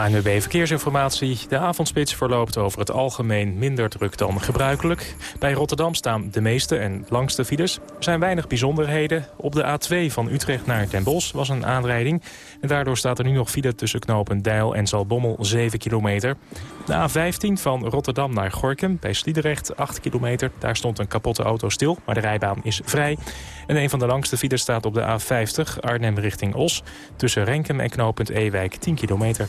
[SPEAKER 3] ANWB Verkeersinformatie. De avondspits verloopt over het algemeen minder druk dan gebruikelijk. Bij Rotterdam staan de meeste en langste files. Er zijn weinig bijzonderheden. Op de A2 van Utrecht naar Den Bosch was een aanrijding. En daardoor staat er nu nog file tussen knopen Deil en Zalbommel 7 kilometer. De A15 van Rotterdam naar Gorkum bij Sliedrecht 8 kilometer. Daar stond een kapotte auto stil, maar de rijbaan is vrij. En een van de langste files staat op de A50 Arnhem richting Os. Tussen Renkum en knooppunt Ewijk 10 kilometer.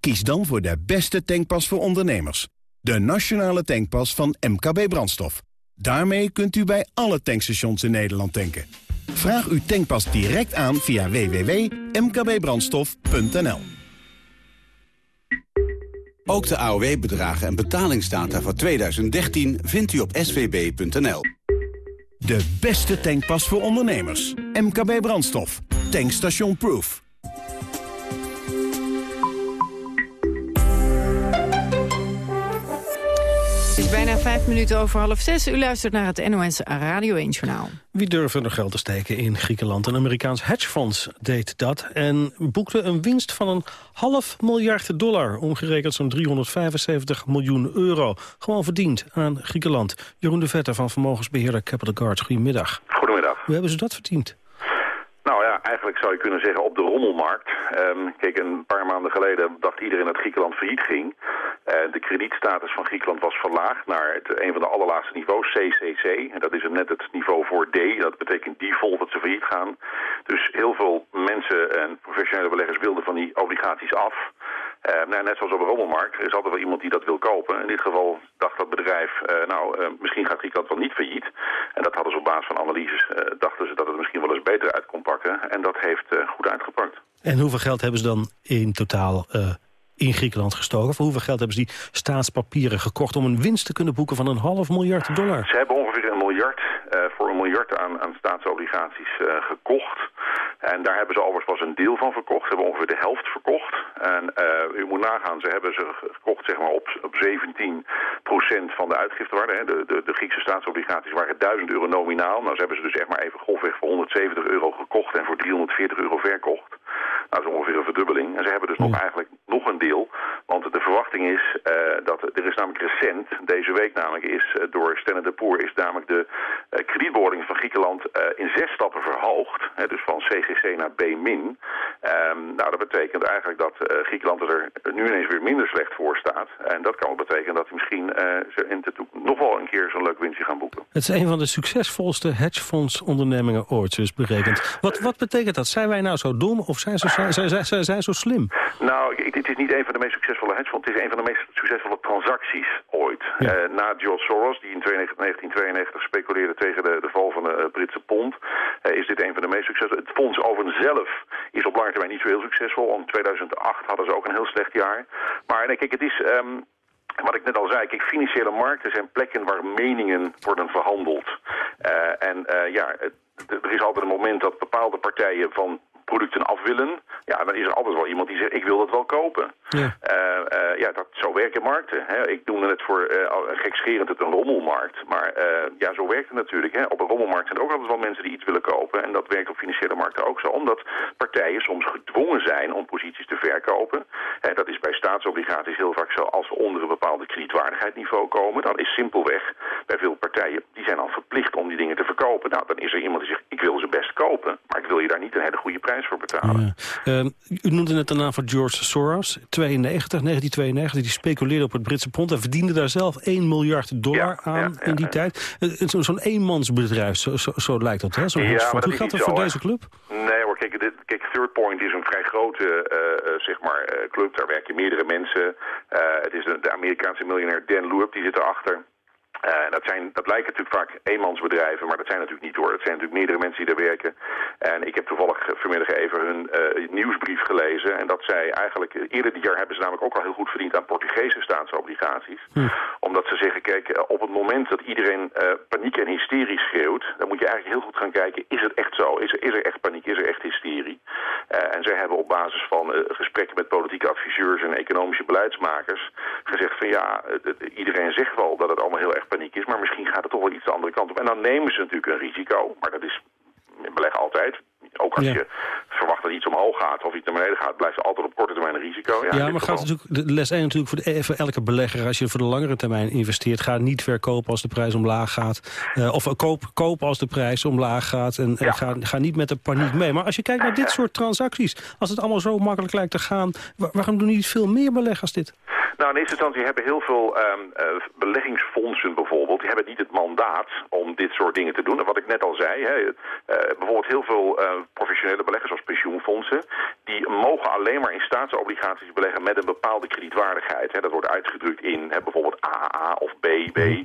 [SPEAKER 5] kies dan voor de beste tankpas voor ondernemers. De Nationale Tankpas van MKB Brandstof. Daarmee kunt u bij alle tankstations in Nederland tanken. Vraag uw tankpas direct aan via www.mkbbrandstof.nl.
[SPEAKER 24] Ook de AOW-bedragen en betalingsdata voor 2013 vindt u op svb.nl.
[SPEAKER 5] De beste tankpas voor ondernemers. MKB Brandstof. Tankstation Proof.
[SPEAKER 8] Is bijna vijf minuten over half zes. U luistert naar het NOS Radio 1-journaal.
[SPEAKER 7] Wie durfde er geld te steken in Griekenland? Een Amerikaans hedgefonds deed dat en boekte een winst van een half miljard dollar. Omgerekend zo'n 375 miljoen euro. Gewoon verdiend aan Griekenland. Jeroen de Vetter van vermogensbeheerder Capital Guard. Goedemiddag.
[SPEAKER 25] Goedemiddag.
[SPEAKER 7] Hoe hebben ze dat verdiend?
[SPEAKER 25] Nou ja, eigenlijk zou je kunnen zeggen op de rommelmarkt. Ehm, kijk, een paar maanden geleden dacht iedereen dat Griekenland failliet ging. Uh, de kredietstatus van Griekenland was verlaagd naar het, een van de allerlaagste niveaus, CCC. En dat is net het niveau voor D. Dat betekent default dat ze failliet gaan. Dus heel veel mensen en professionele beleggers wilden van die obligaties af. Uh, nou, net zoals op de rommelmarkt, er is altijd wel iemand die dat wil kopen. In dit geval dacht dat bedrijf, uh, nou, uh, misschien gaat Griekenland wel niet failliet. En dat hadden ze op basis van analyses, dachten ze dat het misschien wel eens beter uit kon pakken. En dat heeft goed uitgepakt.
[SPEAKER 7] En hoeveel geld hebben ze dan in totaal in Griekenland gestoken? Voor hoeveel geld hebben ze die staatspapieren gekocht om een winst te kunnen boeken van een half miljard dollar?
[SPEAKER 25] Ze hebben ongeveer een miljard, voor een miljard aan, aan staatsobligaties gekocht. En daar hebben ze overigens pas een deel van verkocht. Ze hebben ongeveer de helft verkocht. En uh, u moet nagaan, ze hebben ze gekocht zeg maar, op, op 17% van de uitgiftewaarde. Hè. De, de, de, Griekse staatsobligaties waren 1000 euro nominaal. Nou, ze hebben ze dus echt maar even golfweg voor 170 euro gekocht en voor 340 euro verkocht. Nou, dat is ongeveer een verdubbeling. En ze hebben dus nog eigenlijk nog een deel. Want de verwachting is uh, dat er is namelijk recent, deze week namelijk, is uh, door Standard Poor is namelijk de uh, kredietbeoordeling van Griekenland in zes stappen verhoogd. Hè, dus van CGC naar B min. Um, nou, dat betekent eigenlijk dat Griekenland er nu ineens weer minder slecht voor staat. En dat kan ook betekenen dat hij misschien ze in de toekomst nog wel een keer zo'n leuk winstje gaan boeken.
[SPEAKER 7] Het is een van de succesvolste hedgefondsondernemingen ooit, dus berekend. Wat, wat betekent dat? Zijn wij nou zo dom of zijn ze, zijn, zijn, zijn, zijn zo slim?
[SPEAKER 25] Nou, het is niet een van de meest succesvolle hedgefonds. Het is een van de meest succesvolle transacties ooit. Ja. Uh, na George Soros, die in 1992 speculeerde tegen de, de val van de uh, Britse pond, uh, is dit een van de meest succesvolle. Het fonds over zelf is op lange termijn niet zo heel succesvol. In 2008 hadden ze ook een heel slecht jaar. Maar nee, kijk, het is... Um, wat ik net al zei, kijk, financiële markten zijn plekken waar meningen worden verhandeld. Uh, en ja, er is altijd een moment dat bepaalde partijen van producten af willen, ja, dan is er altijd wel iemand die zegt, ik wil dat wel kopen. Ja, uh, uh, ja dat, zo werken markten. Hè. Ik noemde het voor uh, gekscherend het een rommelmarkt. Maar ja, zo werkt het natuurlijk. Hè. Op een rommelmarkt zijn er ook altijd wel mensen die iets willen kopen. En dat werkt op financiële markten ook zo. Omdat partijen soms gedwongen zijn om posities te verkopen. Hè, dat is bij staatsobligaties heel vaak zo. Als ze onder een bepaalde kredietwaardigheidsniveau komen, dan is simpelweg bij veel partijen, die zijn al verplicht om die dingen te verkopen. Nou, dan is er iemand die zegt, ik wil ze best kopen, maar ik wil je daar niet een hele goede prijs voor betalen.
[SPEAKER 7] Ja. Uh, u noemde net de naam van George Soros, 92, 1992. Die speculeerde op het Britse pond en verdiende daar zelf 1 miljard dollar ja, aan ja, in die tijd. Zo'n zo eenmansbedrijf, zo, zo, zo, lijkt dat, hè? Zo
[SPEAKER 25] ja,
[SPEAKER 7] Hoe gaat dat voor deze club?
[SPEAKER 25] Nee hoor, kijk, dit, kijk, Third Point is een vrij grote uh, zeg maar, uh, club. Daar werken meerdere mensen. het is de, de Amerikaanse miljonair Dan Loeb, die zit erachter. Uh, dat, zijn, dat lijken natuurlijk vaak eenmansbedrijven, maar dat zijn natuurlijk niet hoor. Het zijn natuurlijk meerdere mensen die daar werken. En ik heb toevallig vanmiddag even hun uh, nieuwsbrief gelezen. En dat zij eigenlijk, eerder dit jaar hebben ze namelijk ook al heel goed verdiend aan Portugese staatsobligaties. Hm. Omdat ze zeggen, kijk, op het moment dat iedereen uh, paniek en hysterie schreeuwt, dan moet je eigenlijk heel goed gaan kijken, is het echt zo? Is er, is er echt paniek? Is er echt hysterie? en zij hebben op basis van gesprekken met politieke adviseurs en economische beleidsmakers gezegd van ja, iedereen zegt wel dat het allemaal heel erg paniek is, maar misschien gaat het toch wel iets de andere kant op. En dan nemen ze natuurlijk een risico, maar dat is beleg altijd. Ook als ja. je verwacht dat iets omhoog gaat of iets naar beneden gaat, blijft altijd op korte termijn een risico.
[SPEAKER 7] Ja, ja maar gaat natuurlijk, de les 1 natuurlijk voor, de, voor, elke belegger, als je voor de langere termijn investeert, ga niet verkopen als de prijs omlaag gaat. Uh, of koop, koop als de prijs omlaag gaat en, ja. en ga, ga, niet met de paniek mee. Maar als je kijkt naar dit soort transacties, als het allemaal zo makkelijk lijkt te gaan, waarom doen niet veel meer beleggers dit?
[SPEAKER 25] Nou, in eerste instantie hebben heel veel um, uh, beleggingsfondsen bijvoorbeeld, die hebben niet het mandaat om dit soort dingen te doen. En wat ik net al zei, hè, uh, bijvoorbeeld heel veel uh, professionele beleggers zoals pensioenfondsen, die mogen alleen maar in staatsobligaties beleggen met een bepaalde kredietwaardigheid. Hè. Dat wordt uitgedrukt in hè, bijvoorbeeld AAA of BB.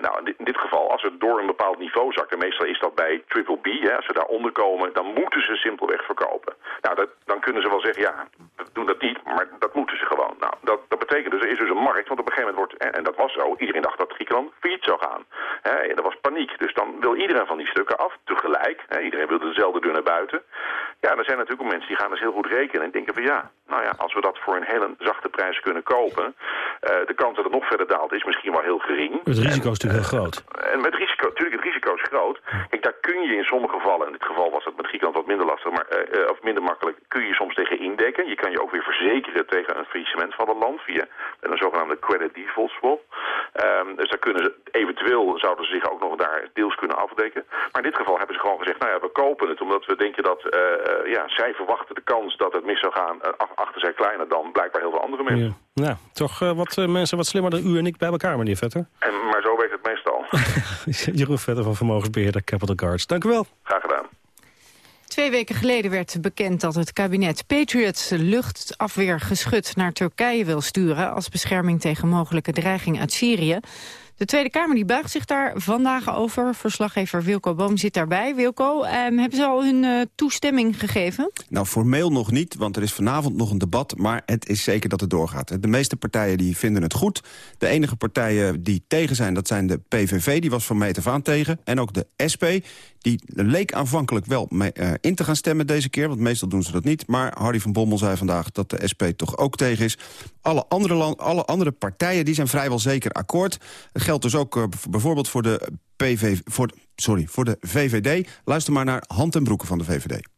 [SPEAKER 25] nou, in dit, in dit, geval, als het door een bepaald niveau zakt, en meestal is dat bij triple B, hè, als ze daaronder komen, dan moeten ze simpelweg verkopen. Nou, dat, dan kunnen ze wel zeggen, ja, we doen dat niet, maar dat moeten ze gewoon. Nou, dat, dat betekent dus, er is dus een markt, want op een gegeven moment wordt, en, en dat was zo, iedereen dacht dat Griekenland failliet zou gaan. En er was paniek, dus dan wil iedereen van die stukken af, tegelijk. Hè, iedereen wilde dezelfde deur naar buiten. Ja, er zijn natuurlijk ook mensen die gaan dus heel goed rekenen en denken van ja, nou ja, als we dat voor een hele zachte prijs kunnen kopen, uh, de kans dat het nog verder daalt is misschien wel heel gering.
[SPEAKER 7] Het risico is natuurlijk heel groot.
[SPEAKER 25] En met risico, natuurlijk, het risico is groot. Kijk, daar kun je in sommige gevallen, in dit geval was het met Griekenland wat minder lastig, maar, uh, of minder makkelijk, kun je soms tegen indekken. Je kan je ook weer verzekeren tegen een faillissement van het land via een zogenaamde credit default swap. Um, dus daar kunnen ze, eventueel zouden ze zich ook nog daar deels kunnen afdekken. Maar in dit geval hebben ze gewoon gezegd, nou ja, we kopen het omdat we denken dat, uh, ja, zij verwachten de kans dat het mis zou gaan, uh, achter zij kleiner dan blijkbaar heel veel andere mensen.
[SPEAKER 7] Ja. Nou, toch uh, wat mensen wat slimmer dan u en ik bij elkaar, meneer Vetter.
[SPEAKER 25] En, maar zo werkt het meestal. *laughs*
[SPEAKER 7] Jeroen Vetter van Vermogensbeheerder Capital Guards. Dank u wel.
[SPEAKER 25] Graag gedaan.
[SPEAKER 8] Twee weken geleden werd bekend dat het kabinet Patriots luchtafweergeschut naar Turkije wil sturen als bescherming tegen mogelijke dreiging uit Syrië. De Tweede Kamer die buigt zich daar vandaag over. Verslaggever Wilco Boom zit daarbij. Wilco, eh, hebben ze al hun uh, toestemming gegeven?
[SPEAKER 26] Nou, formeel nog niet, want er is vanavond nog een debat... maar het is zeker dat het doorgaat. De meeste partijen die vinden het goed. De enige partijen die tegen zijn, dat zijn de PVV. Die was van meet af aan tegen. En ook de SP. Die leek aanvankelijk wel mee, uh, in te gaan stemmen deze keer... want meestal doen ze dat niet. Maar Hardy van Bommel zei vandaag dat de SP toch ook tegen is. Alle andere, land, alle andere partijen die zijn vrijwel zeker akkoord. Geldt dus ook uh, bijvoorbeeld voor de, PV, voor, sorry, voor de VVD. Luister maar naar Hand en Broeken van de VVD.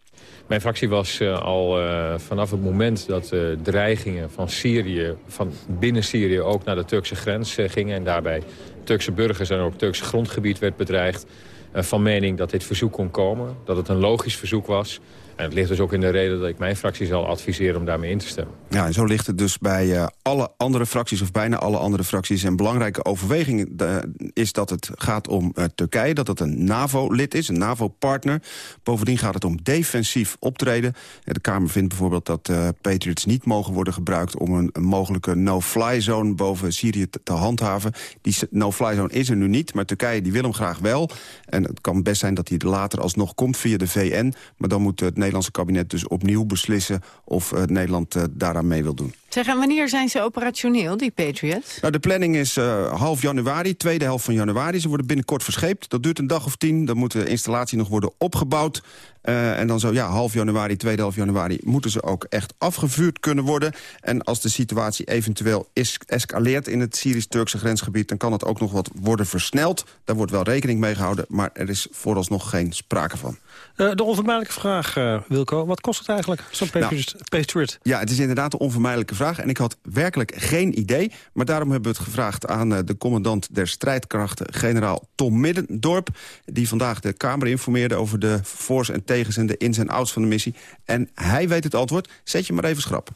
[SPEAKER 27] Mijn fractie was uh, al uh, vanaf het moment dat uh, dreigingen van Syrië, van binnen Syrië ook naar de Turkse grens gingen... en daarbij Turkse burgers en ook Turkse grondgebied werd bedreigd... van mening dat dit verzoek kon komen, dat het een logisch verzoek was... En het ligt dus ook in de reden dat ik mijn fractie zal adviseren om daarmee in te stemmen.
[SPEAKER 26] Ja, en zo ligt het dus bij uh, alle andere fracties, of bijna alle andere fracties. Een belangrijke overweging uh, is dat het gaat om uh, Turkije, dat het een NAVO-lid is, een NAVO-partner. Bovendien gaat het om defensief optreden. De Kamer vindt bijvoorbeeld dat Patriots niet mogen worden gebruikt... om een, een mogelijke no-fly zone boven Syrië te, te handhaven. Die no-fly zone is er nu niet, maar Turkije die wil hem graag wel. En het kan best zijn dat hij later alsnog komt via de VN, maar dan moet het Nederlandse kabinet dus opnieuw beslissen... of uh, Nederland uh, daaraan mee wil doen.
[SPEAKER 8] Zeg, en wanneer zijn ze operationeel, die Patriots?
[SPEAKER 26] Nou, de planning is uh, half januari, tweede helft van januari. Ze worden binnenkort verscheept. Dat duurt een dag of tien. Dan moet de installatie nog worden opgebouwd. Uh, en dan zo, ja, half januari, tweede helft januari... moeten ze ook echt afgevuurd kunnen worden. En als de situatie eventueel is, escaleert in het Syrisch-Turkse grensgebied... dan kan het ook nog wat worden versneld. Daar wordt wel rekening mee gehouden, maar er is vooralsnog geen sprake van.
[SPEAKER 7] Uh, de onvermijdelijke vraag, uh, Wilco. Wat kost het eigenlijk, zo'n Patriot? Nou, Patriot?
[SPEAKER 26] Ja, het is inderdaad een onvermijdelijke vraag. En ik had werkelijk geen idee. Maar daarom hebben we het gevraagd aan uh, de commandant der strijdkrachten... generaal Tom Middendorp. Die vandaag de Kamer informeerde over de voor's en tegens... en de ins en outs van de missie. En hij weet het antwoord. Zet je maar even schrap.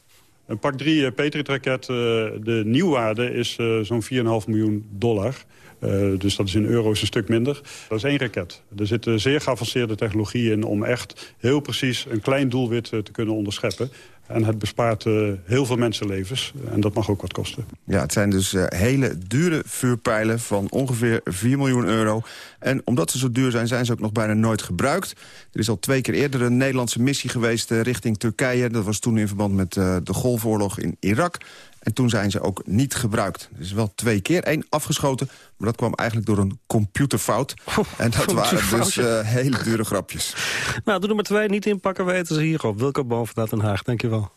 [SPEAKER 28] Een pak 3 uh, Patriot-raket, de nieuwwaarde is zo'n 4,5 miljoen dollar... Uh, dus dat is in euro's een stuk minder. Dat is één raket. Er zit uh, zeer geavanceerde technologie in om echt heel precies een klein doelwit uh, te kunnen onderscheppen. En het bespaart heel veel mensenlevens. En dat mag ook wat kosten.
[SPEAKER 26] Ja, het zijn dus hele dure vuurpijlen van ongeveer 4 miljoen euro. En omdat ze zo duur zijn, zijn ze ook nog bijna nooit gebruikt. Er is al twee keer eerder een Nederlandse missie geweest richting Turkije. Dat was toen in verband met de Golfoorlog in Irak. En toen zijn ze ook niet gebruikt. Dus wel twee keer. één afgeschoten, maar dat kwam eigenlijk door een computerfout. Oh, en dat waren dus uh, hele dure grapjes.
[SPEAKER 7] Nou, doe nummer twee niet inpakken, weten ze hier op. Wilco Boom vanuit Den Haag, dankjewel.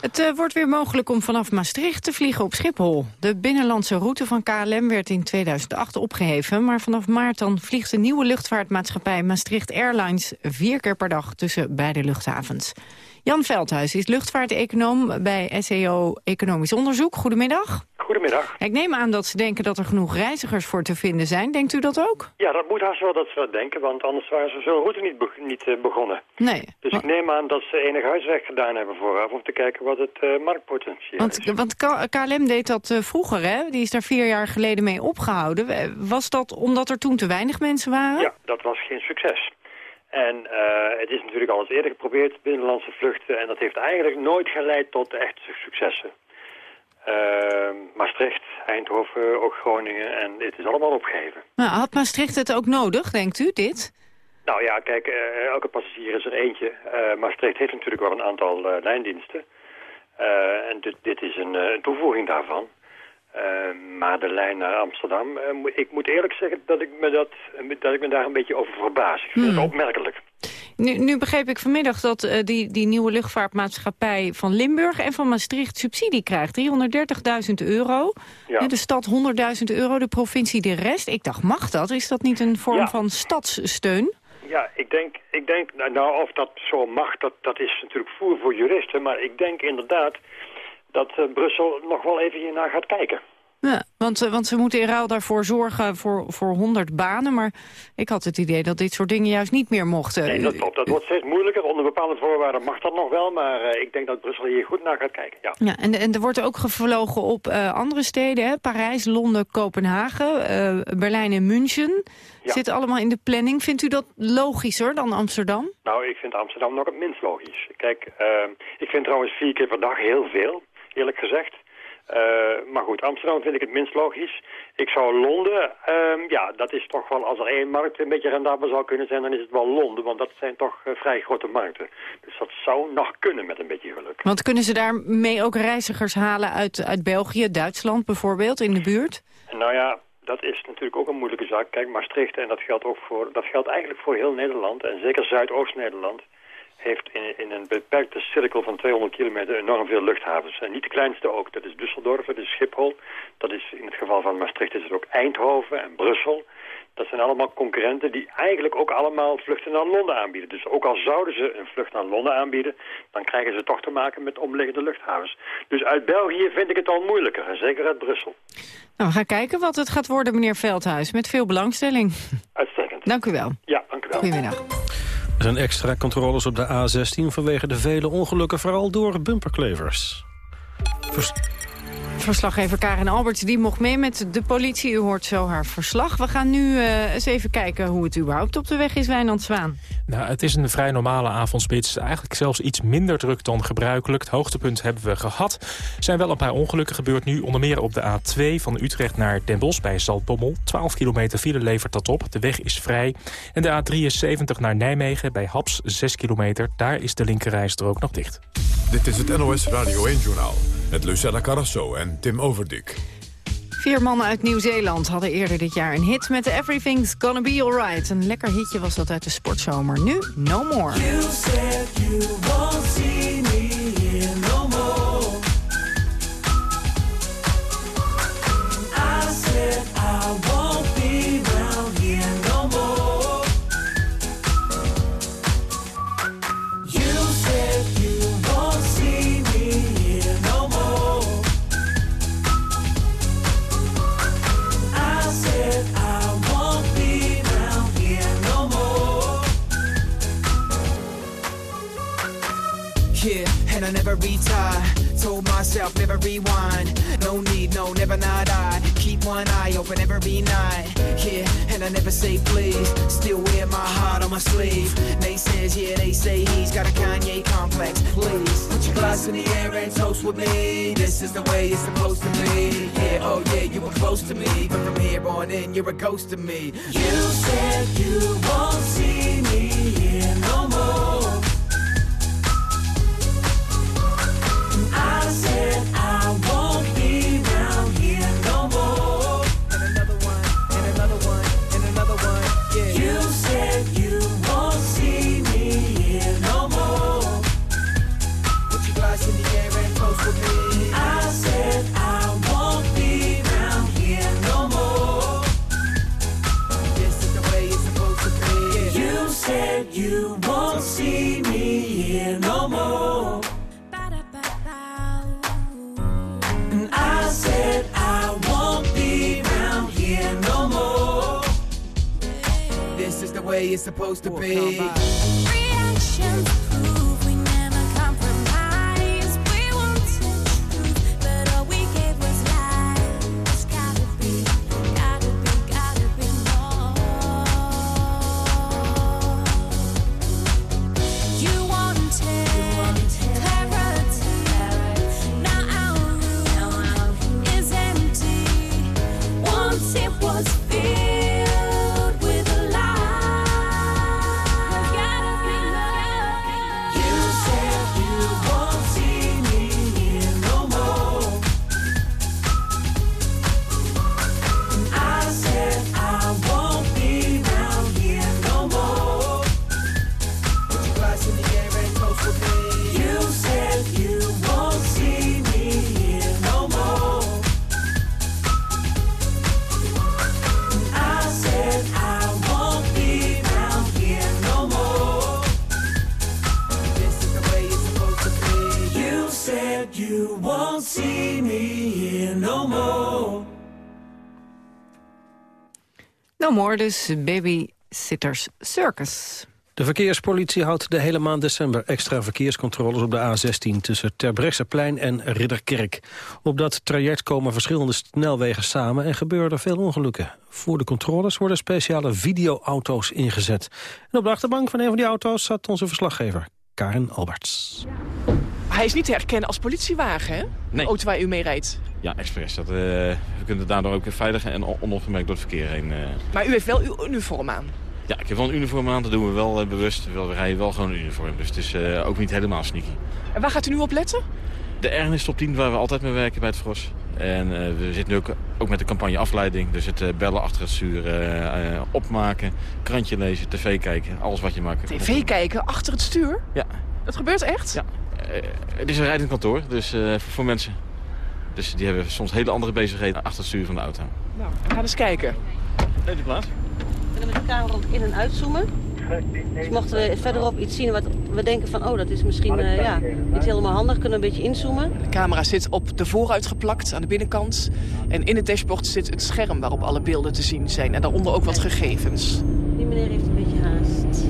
[SPEAKER 8] Het uh, wordt weer mogelijk om vanaf Maastricht te vliegen op Schiphol. De binnenlandse route van KLM werd in 2008 opgeheven... maar vanaf maart dan vliegt de nieuwe luchtvaartmaatschappij Maastricht Airlines... vier keer per dag tussen beide luchthavens. Jan Veldhuis is luchtvaarteconoom bij SEO Economisch Onderzoek. Goedemiddag.
[SPEAKER 29] Goedemiddag.
[SPEAKER 8] Ik neem aan dat ze denken dat er genoeg reizigers voor te vinden zijn. Denkt u dat ook?
[SPEAKER 29] Ja, dat moet haast wel dat ze dat denken, want anders waren ze zo'n route niet, be niet uh, begonnen.
[SPEAKER 8] Nee.
[SPEAKER 29] Dus ik neem aan dat ze enig huiswerk gedaan hebben vooraf om te kijken wat het uh, marktpotentieel
[SPEAKER 8] want,
[SPEAKER 29] is.
[SPEAKER 8] Want KLM deed dat uh, vroeger, hè? Die is daar vier jaar geleden mee opgehouden. Was dat omdat er toen te weinig mensen waren?
[SPEAKER 29] Ja, dat was geen succes. En uh, het is natuurlijk al eens eerder geprobeerd, binnenlandse vluchten. En dat heeft eigenlijk nooit geleid tot echte successen. Uh, Maastricht, Eindhoven, ook Groningen. En dit is allemaal opgegeven.
[SPEAKER 8] Nou, had Maastricht het ook nodig, denkt u, dit?
[SPEAKER 29] Nou ja, kijk, uh, elke passagier is er eentje. Maastricht heeft natuurlijk wel een aantal lijndiensten. en dit, dit is een, een toevoeging daarvan. Uh, maar de lijn naar Amsterdam, uh, ik moet eerlijk zeggen dat ik me, dat, dat ik me daar een beetje over verbaas. Ik vind hmm. het opmerkelijk.
[SPEAKER 8] Nu, nu begreep ik vanmiddag dat uh, die, die nieuwe luchtvaartmaatschappij van Limburg en van Maastricht subsidie krijgt. 330.000 euro.
[SPEAKER 29] Ja.
[SPEAKER 8] De stad 100.000 euro, de provincie de rest. Ik dacht, mag dat? Is dat niet een vorm van stadssteun?
[SPEAKER 29] Ja, ik denk, ik denk nou, nou, of dat zo mag, dat, dat is natuurlijk voer voor juristen. Maar ik denk inderdaad dat uh, Brussel nog wel even hiernaar gaat kijken.
[SPEAKER 8] Ja, want, want ze moeten in ruil daarvoor zorgen voor, voor 100 banen. Maar ik had het idee dat dit soort dingen juist niet meer mochten.
[SPEAKER 29] Nee, dat klopt. Dat wordt steeds moeilijker. Onder bepaalde voorwaarden mag dat nog wel. Maar uh, ik denk dat Brussel hier goed naar gaat kijken. Ja,
[SPEAKER 8] ja en, en er wordt ook gevlogen op uh, andere steden. Hè? Parijs, Londen, Kopenhagen, uh, Berlijn en München.
[SPEAKER 29] Ja.
[SPEAKER 8] Zitten allemaal in de planning. Vindt u dat logischer dan Amsterdam?
[SPEAKER 29] Nou, ik vind Amsterdam nog het minst logisch. Kijk, ik vind trouwens vier keer per dag heel veel, eerlijk gezegd. Uh, maar goed, Amsterdam vind ik het minst logisch. Ik zou Londen, uh, ja, dat is toch wel, als er één markt een beetje rendabel zou kunnen zijn, dan is het wel Londen. Want dat zijn toch uh, vrij grote markten. Dus dat zou nog kunnen met een beetje geluk.
[SPEAKER 8] Want kunnen ze daarmee ook reizigers halen uit, uit België, Duitsland bijvoorbeeld, in de buurt?
[SPEAKER 29] Nou ja, dat is natuurlijk ook een moeilijke zaak. Kijk, Maastricht, en dat geldt, ook voor, dat geldt eigenlijk voor heel Nederland, en zeker Zuidoost-Nederland heeft in, in, een beperkte cirkel van 200 kilometer enorm veel luchthavens. En niet de kleinste ook. Dat is Düsseldorf, dat is Schiphol. Dat is in het geval van Maastricht is het ook Eindhoven en Brussel. Dat zijn allemaal concurrenten die eigenlijk ook allemaal vluchten naar Londen aanbieden. Dus ook al zouden ze een vlucht naar Londen aanbieden... dan krijgen ze toch te maken met omliggende luchthavens. Dus uit België vind ik het al moeilijker. En zeker uit Brussel.
[SPEAKER 8] Nou, we gaan kijken wat het gaat worden, meneer Veldhuis. Met veel belangstelling.
[SPEAKER 29] Uitstekend.
[SPEAKER 8] Dank u wel.
[SPEAKER 29] Ja, dank u wel.
[SPEAKER 8] Goedemiddag.
[SPEAKER 7] Er zijn extra controles op de A16 vanwege de vele ongelukken, vooral door bumperklevers. Vers
[SPEAKER 8] Verslaggever Karin Alberts die mocht mee met de politie. U hoort zo haar verslag. We gaan nu uh, eens even kijken hoe het überhaupt op de weg is, Wijnand Zwaan.
[SPEAKER 3] Nou, het is een vrij normale avondspits. Eigenlijk zelfs iets minder druk dan gebruikelijk. Het hoogtepunt hebben we gehad. Er zijn wel een paar ongelukken gebeurd nu. Onder meer op de A2 van Utrecht naar Den Bosch bij Zaltbommel. 12 kilometer file levert dat op. De weg is vrij. En de A73 naar Nijmegen bij Haps 6 kilometer. Daar is de linkerrijstrook nog dicht.
[SPEAKER 1] Dit is het NOS Radio 1-journaal. Met Lucella Carrasso en Tim Overdik.
[SPEAKER 8] Vier mannen uit Nieuw-Zeeland hadden eerder dit jaar een hit met Everything's Gonna Be Alright. Een lekker hitje was dat uit de sportzomer. Nu, No More.
[SPEAKER 30] You said you
[SPEAKER 8] Dus Babysitters Circus.
[SPEAKER 7] De verkeerspolitie houdt de hele maand december extra verkeerscontroles op de A16 tussen Terbrechtseplein en Ridderkerk. Op dat traject komen verschillende snelwegen samen en gebeuren er veel ongelukken. Voor de controles worden speciale videoauto's ingezet. En op de achterbank van een van die auto's zat onze verslaggever Karen Alberts.
[SPEAKER 31] Hij is niet te herkennen als politiewagen, hè? De auto waar u mee rijdt.
[SPEAKER 32] Ja, expres. Dat, eh, we kunnen daardoor ook veilig en on- onopgemerkt door het verkeer heen. eh.
[SPEAKER 31] Maar u heeft wel uw uniform aan.
[SPEAKER 32] Ja, ik heb wel een uniform aan, dat doen we wel eh, bewust. We rijden wel gewoon een uniform, dus het is eh, ook niet helemaal sneaky.
[SPEAKER 31] En waar gaat u nu op letten?
[SPEAKER 32] De ergernis top 10 waar we altijd mee werken bij het Vros. En we zitten nu ook, ook met de campagne afleiding. Dus het bellen achter het stuur, opmaken, krantje lezen, tv kijken. Alles wat je maakt.
[SPEAKER 31] TV kijken achter het stuur?
[SPEAKER 32] Ja.
[SPEAKER 31] Dat gebeurt echt?
[SPEAKER 32] Ja. Het is een rijdend kantoor, dus voor mensen. Dus die hebben soms hele andere bezigheden achter het stuur van de auto.
[SPEAKER 31] Nou, we gaan eens kijken.
[SPEAKER 32] Neem die plaats.
[SPEAKER 33] We kunnen met de camera ook in- en uitzoomen. Dus mochten we verderop iets zien wat we denken van... oh, dat is misschien eh, ja, niet helemaal handig, kunnen we een beetje inzoomen.
[SPEAKER 31] De camera zit op de vooruit geplakt aan de binnenkant. En in het dashboard zit het scherm waarop alle beelden te zien zijn. En daaronder ook wat gegevens.
[SPEAKER 33] Die meneer heeft een beetje haast.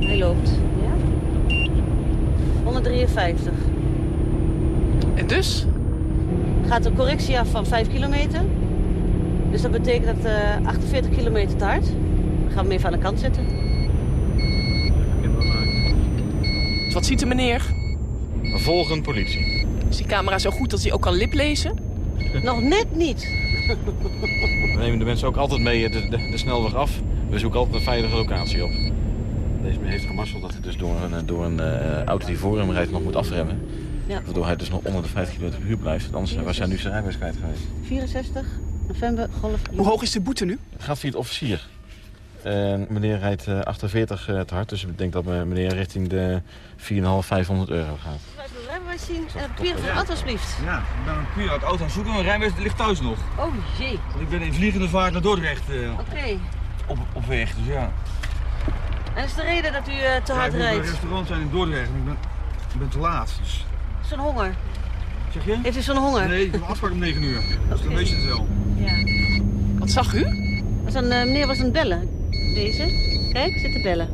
[SPEAKER 33] Hij loopt. Ja? 153.
[SPEAKER 31] En dus?
[SPEAKER 33] Gaat een correctie af van 5 kilometer. Dus dat betekent dat eh 48 kilometer te hard. Dan gaan we hem even aan de kant zetten.
[SPEAKER 31] Wat ziet de meneer?
[SPEAKER 32] Volgend politie.
[SPEAKER 31] Is die camera zo goed dat hij ook kan liplezen? *laughs*
[SPEAKER 33] Nog net niet.
[SPEAKER 32] We nemen de mensen ook altijd mee de, de, de snelweg af. We zoeken altijd een veilige locatie op. Deze meneer heeft gemasseld dat hij dus door een, door een eh, auto die voor hem rijdt nog moet afremmen.
[SPEAKER 33] Ja.
[SPEAKER 32] Waardoor hij dus nog onder de 50 km per uur blijft. Anders was hij nu zijn rijbewijs kwijt geweest.
[SPEAKER 33] 64, november, golf.
[SPEAKER 31] Hoe hoog is de boete nu?
[SPEAKER 32] Het gaat via het officier. En meneer rijdt eh, 48 eh, te hard, dus ik denk dat eh, meneer richting de 4,5, 500 euro gaat.
[SPEAKER 33] Even de rijbewijs zien en het papier van de auto alsjeblieft.
[SPEAKER 34] Ja, ik ben een puur uit de auto aan het zoeken. Mijn rijbewijs ligt thuis nog.
[SPEAKER 33] Oh jee.
[SPEAKER 34] Want ik ben in vliegende vaart naar Dordrecht eh,
[SPEAKER 33] Oké.
[SPEAKER 34] op, op weg, dus ja.
[SPEAKER 33] En is de reden dat u eh, te
[SPEAKER 34] Ja,
[SPEAKER 33] hard
[SPEAKER 34] ik moet bij een
[SPEAKER 33] rijdt?
[SPEAKER 34] restaurant zijn in Dordrecht en ik ben, ik ben te laat. Dus.
[SPEAKER 33] Zo'n honger.
[SPEAKER 34] Zeg je?
[SPEAKER 33] Heeft u zo'n honger?
[SPEAKER 34] Nee, ik heb een afspraak om 9 uur. *laughs* Dus dan weet je het wel.
[SPEAKER 33] Ja.
[SPEAKER 31] Wat zag u?
[SPEAKER 33] Was een, eh, meneer was aan het bellen. Deze. Kijk, zit te bellen.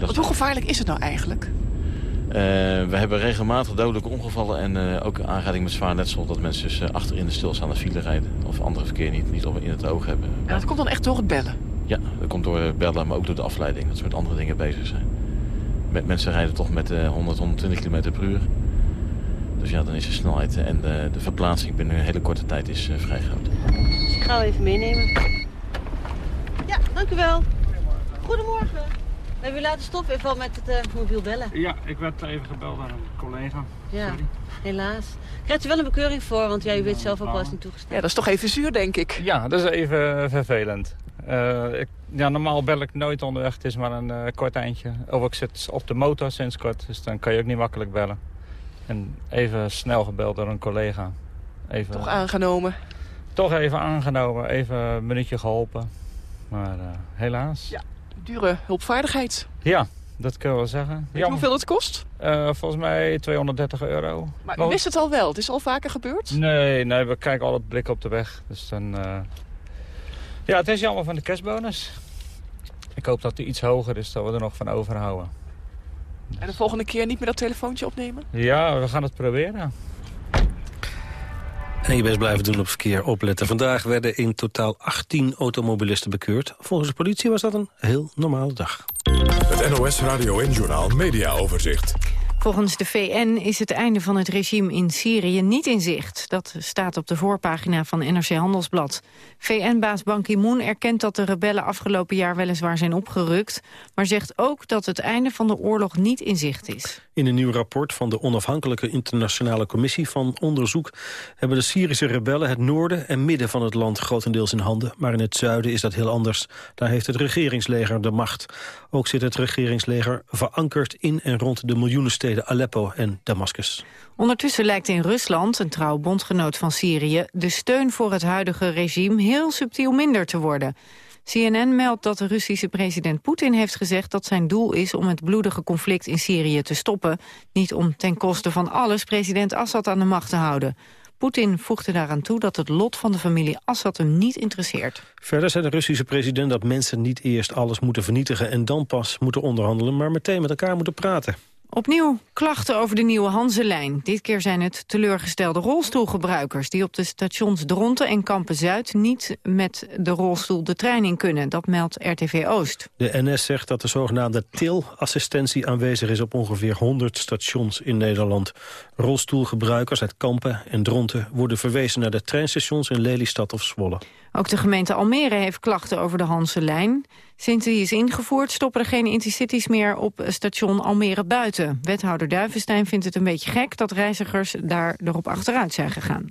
[SPEAKER 31] Want hoe gevaarlijk is het nou eigenlijk?
[SPEAKER 32] Eh, we hebben regelmatig dodelijke ongevallen en eh, ook aanrijding met zwaar letsel. Dat mensen dus eh, achterin de stilstaande file rijden. Of andere verkeer niet, niet op, in het oog hebben.
[SPEAKER 31] En dat komt dan echt door het bellen?
[SPEAKER 32] Ja, dat komt door het bellen, maar ook door de afleiding. Dat ze met andere dingen bezig zijn. Met, mensen rijden toch met eh 100, 120 km per uur. Dus ja, dan is de snelheid en de, de verplaatsing binnen een hele korte tijd is eh, vrij groot.
[SPEAKER 33] Dus ik ga hem even meenemen. Ja, dank u wel. Goedemorgen. We hebben u laten stoppen even met het eh, mobiel bellen.
[SPEAKER 35] Ja, ik werd even gebeld door een collega.
[SPEAKER 33] Ja,
[SPEAKER 35] Sorry.
[SPEAKER 33] helaas. Krijgt u wel een bekeuring voor, want ja, u weet zelf ook wel eens niet toegestaan.
[SPEAKER 31] Ja, dat is toch even zuur, denk ik.
[SPEAKER 35] Ja, dat is even vervelend. Eh, ik, ja, normaal bel ik nooit onderweg. Het is maar een eh, kort eindje. Of ik zit op de motor sinds kort, dus dan kan je ook niet makkelijk bellen. En even snel gebeld door een collega. Even,
[SPEAKER 31] Toch aangenomen.
[SPEAKER 35] Toch even aangenomen, even een minuutje geholpen. Maar eh, helaas.
[SPEAKER 31] Ja, dure hulpvaardigheid.
[SPEAKER 35] Ja, dat kunnen we wel zeggen.
[SPEAKER 31] Weet je
[SPEAKER 35] Jammer.
[SPEAKER 31] hoeveel het kost?
[SPEAKER 35] Eh, volgens mij 230 euro.
[SPEAKER 31] Maar u wist het al wel. Het is al vaker gebeurd?
[SPEAKER 35] Nee, nee, we kijken altijd blik op de weg. Dus dan, eh, Ja, het is jammer van de kerstbonus. Ik hoop dat die iets hoger is, dat we er nog van overhouden.
[SPEAKER 31] En de volgende keer niet meer dat telefoontje opnemen?
[SPEAKER 35] Ja, we gaan het proberen.
[SPEAKER 7] En je best blijven doen op verkeer opletten. Vandaag werden in totaal 18 automobilisten bekeurd. Volgens de politie was dat een heel normale dag.
[SPEAKER 1] Het NOS Radio en Journaal Media Overzicht.
[SPEAKER 8] Volgens de VN is het einde van het regime in Syrië niet in zicht. Dat staat op de voorpagina van NRC Handelsblad. VN-baas Ban Ki-moon erkent dat de rebellen afgelopen jaar weliswaar zijn opgerukt... maar zegt ook dat het einde van de oorlog niet in zicht is.
[SPEAKER 7] In een nieuw rapport van de onafhankelijke internationale commissie van onderzoek... hebben de Syrische rebellen het noorden en midden van het land grotendeels in handen. Maar in het zuiden is dat heel anders. Daar heeft het regeringsleger de macht. Ook zit het regeringsleger verankerd in en rond de miljoenensteden Aleppo en Damascus.
[SPEAKER 8] Ondertussen lijkt in Rusland, een trouw bondgenoot van Syrië... de steun voor het huidige regime heel subtiel minder te worden. CNN meldt dat de Russische president Poetin heeft gezegd dat zijn doel is om het bloedige conflict in Syrië te stoppen. Niet om ten koste van alles president Assad aan de macht te houden. Poetin voegde daaraan toe dat het lot van de familie Assad hem niet interesseert.
[SPEAKER 7] Verder zei de Russische president dat mensen niet eerst alles moeten vernietigen... en dan pas moeten onderhandelen, maar meteen met elkaar moeten praten.
[SPEAKER 8] Opnieuw klachten over de nieuwe Hanselijn. Dit keer zijn het teleurgestelde rolstoelgebruikers... die op de stations Dronten en Kampen-Zuid niet met de rolstoel de trein in kunnen. Dat meldt RTV Oost.
[SPEAKER 7] De NS zegt dat de zogenaamde TIL-assistentie aanwezig is... op ongeveer 100 stations in Nederland. Rolstoelgebruikers uit Kampen en Dronten worden verwezen naar de treinstations in Lelystad of Zwolle.
[SPEAKER 8] Ook de gemeente Almere heeft klachten over de Hanselijn. Sinds die is ingevoerd stoppen er geen intercities meer op station Almere buiten. Wethouder Duivenstein vindt het een beetje gek dat reizigers daar erop achteruit zijn gegaan.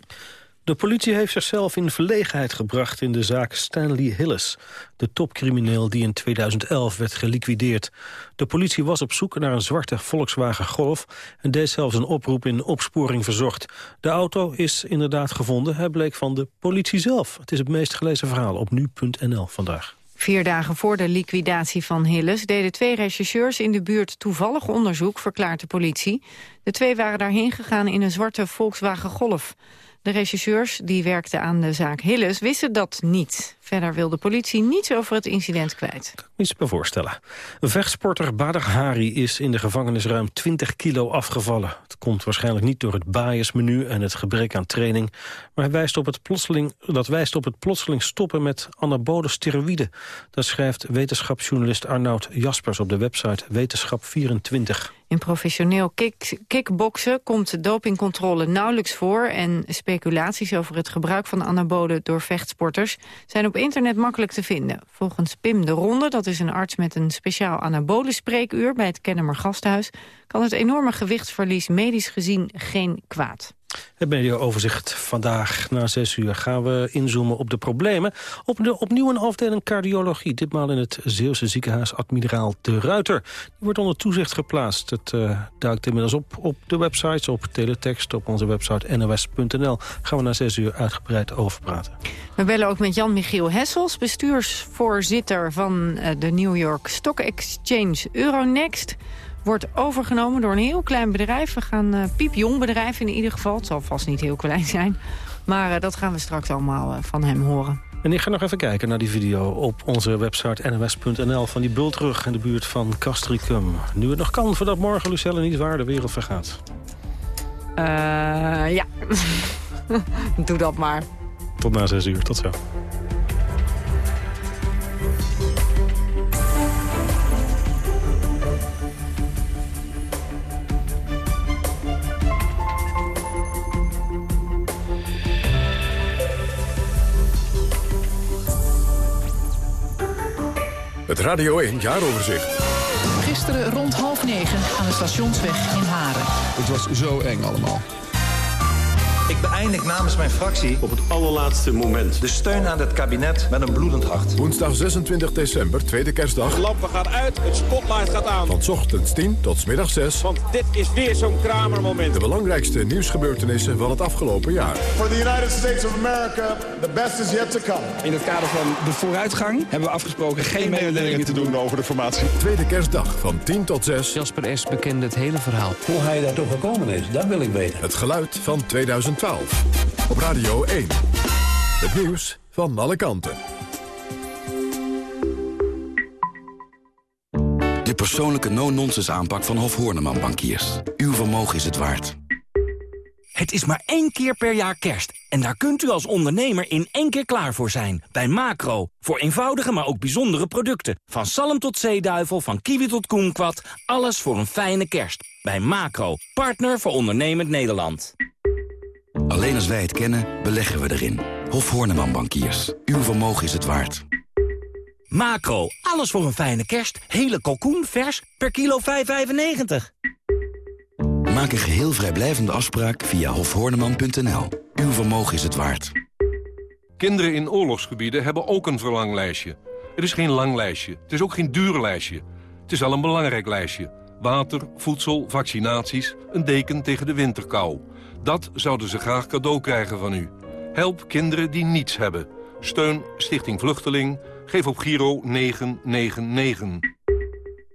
[SPEAKER 7] De politie heeft zichzelf in verlegenheid gebracht in de zaak Stanley Hillis, de topcrimineel die in 2011 werd geliquideerd. De politie was op zoek naar een zwarte Volkswagen Golf en deed zelfs een oproep in opsporing verzocht. De auto is inderdaad gevonden, hij bleek van de politie zelf. Het is het meest gelezen verhaal op nu.nl vandaag.
[SPEAKER 8] Vier dagen voor de liquidatie van Hilles deden twee rechercheurs in de buurt toevallig onderzoek, verklaart de politie. De twee waren daarheen gegaan in een zwarte Volkswagen Golf. De rechercheurs die werkten aan de zaak Hilles wisten dat niet. Verder wil de politie niets over het incident kwijt.
[SPEAKER 7] Niets me voorstellen. Vechtsporter Badr Hari is in de gevangenis ruim 20 kilo afgevallen. Het komt waarschijnlijk niet door het biasmenu en het gebrek aan training. Maar hij wijst op het plotseling, dat wijst op het plotseling stoppen met anabole steroïden. Dat schrijft wetenschapsjournalist Arnoud Jaspers op de website Wetenschap24.
[SPEAKER 8] In professioneel kick, kickboksen komt dopingcontrole nauwelijks voor... en speculaties over het gebruik van anabolen door vechtsporters... zijn op internet makkelijk te vinden. Volgens Pim de Ronde, dat is een arts met een speciaal anabole spreekuur... bij het Kennemer Gasthuis, kan het enorme gewichtsverlies medisch gezien geen kwaad.
[SPEAKER 7] Het mediaoverzicht vandaag na zes uur gaan we inzoomen op de problemen. Op de, opnieuw een afdeling cardiologie, ditmaal in het Zeeuwse ziekenhuis Admiraal de Ruiter. Die wordt onder toezicht geplaatst. Het uh, duikt inmiddels op op de websites, op teletext, op onze website nos.nl. Gaan we na zes uur uitgebreid over praten.
[SPEAKER 8] We bellen ook met Jan-Michiel Hessels, bestuursvoorzitter van uh, de New York Stock Exchange Euronext wordt overgenomen door een heel klein bedrijf. We gaan uh, piepjong bedrijf in ieder geval. Het zal vast niet heel klein zijn. Maar uh, dat gaan we straks allemaal uh, van hem horen.
[SPEAKER 7] En ik ga nog even kijken naar die video op onze website nws.nl... van die bultrug in de buurt van Castricum. Nu het nog kan, voordat morgen Lucelle niet waar de wereld vergaat.
[SPEAKER 8] ja, *laughs* doe dat maar.
[SPEAKER 7] Tot na zes uur, tot zo.
[SPEAKER 1] Het Radio 1 Jaaroverzicht.
[SPEAKER 36] Gisteren rond half negen aan de stationsweg in Haren.
[SPEAKER 34] Het was zo eng allemaal.
[SPEAKER 37] Ik beëindig namens mijn fractie op het allerlaatste moment de steun aan het kabinet met een bloedend hart.
[SPEAKER 1] Woensdag 26 december, tweede kerstdag.
[SPEAKER 38] De lampen gaan uit, het spotlight gaat aan.
[SPEAKER 1] Van ochtends 10 tot middag 6.
[SPEAKER 38] Want dit is weer zo'n kramermoment.
[SPEAKER 1] De belangrijkste nieuwsgebeurtenissen van het afgelopen jaar.
[SPEAKER 39] For the United States of America, the best is yet to come.
[SPEAKER 34] In het kader van de vooruitgang hebben we afgesproken geen mededelingen te doen over de formatie.
[SPEAKER 1] Tweede kerstdag van 10 tot 6.
[SPEAKER 40] Jasper S. bekende het hele verhaal.
[SPEAKER 41] Hoe hij daar toch gekomen is, dat wil ik weten.
[SPEAKER 1] Het geluid van 2012. Op Radio 1. Het nieuws van alle kanten.
[SPEAKER 42] De persoonlijke no-nonsense aanpak van Hof Horneman Bankiers. Uw vermogen is het waard.
[SPEAKER 43] Het is maar één keer per jaar kerst. En daar kunt u als ondernemer in één keer klaar voor zijn. Bij Macro. Voor eenvoudige, maar ook bijzondere producten. Van salm tot zeeduivel, van kiwi tot koenkwad. Alles voor een fijne kerst. Bij Macro. Partner voor ondernemend Nederland.
[SPEAKER 42] Alleen als wij het kennen, beleggen we erin. Hof Horneman Bankiers. Uw vermogen is het waard.
[SPEAKER 43] Macro. Alles voor een fijne kerst. Hele kalkoen vers per kilo 5,95.
[SPEAKER 42] Maak een geheel vrijblijvende afspraak via hofhorneman.nl. Uw vermogen is het waard.
[SPEAKER 44] Kinderen in oorlogsgebieden hebben ook een verlanglijstje. Het is geen lang lijstje. Het is ook geen duur lijstje. Het is wel een belangrijk lijstje. Water, voedsel, vaccinaties, een deken tegen de winterkou. Dat zouden ze graag cadeau krijgen van u. Help kinderen die niets hebben. Steun Stichting Vluchteling. Geef op Giro 999.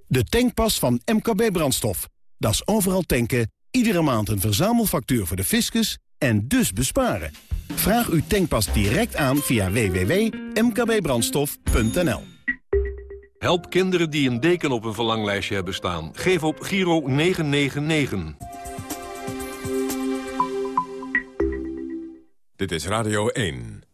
[SPEAKER 5] De tankpas van MKB Brandstof. Dat is overal tanken, iedere maand een verzamelfactuur voor de fiscus en dus besparen. Vraag uw tankpas direct aan via www.mkbbrandstof.nl.
[SPEAKER 44] Help kinderen die een deken op een verlanglijstje hebben staan. Geef op Giro 999.
[SPEAKER 1] Dit is Radio 1.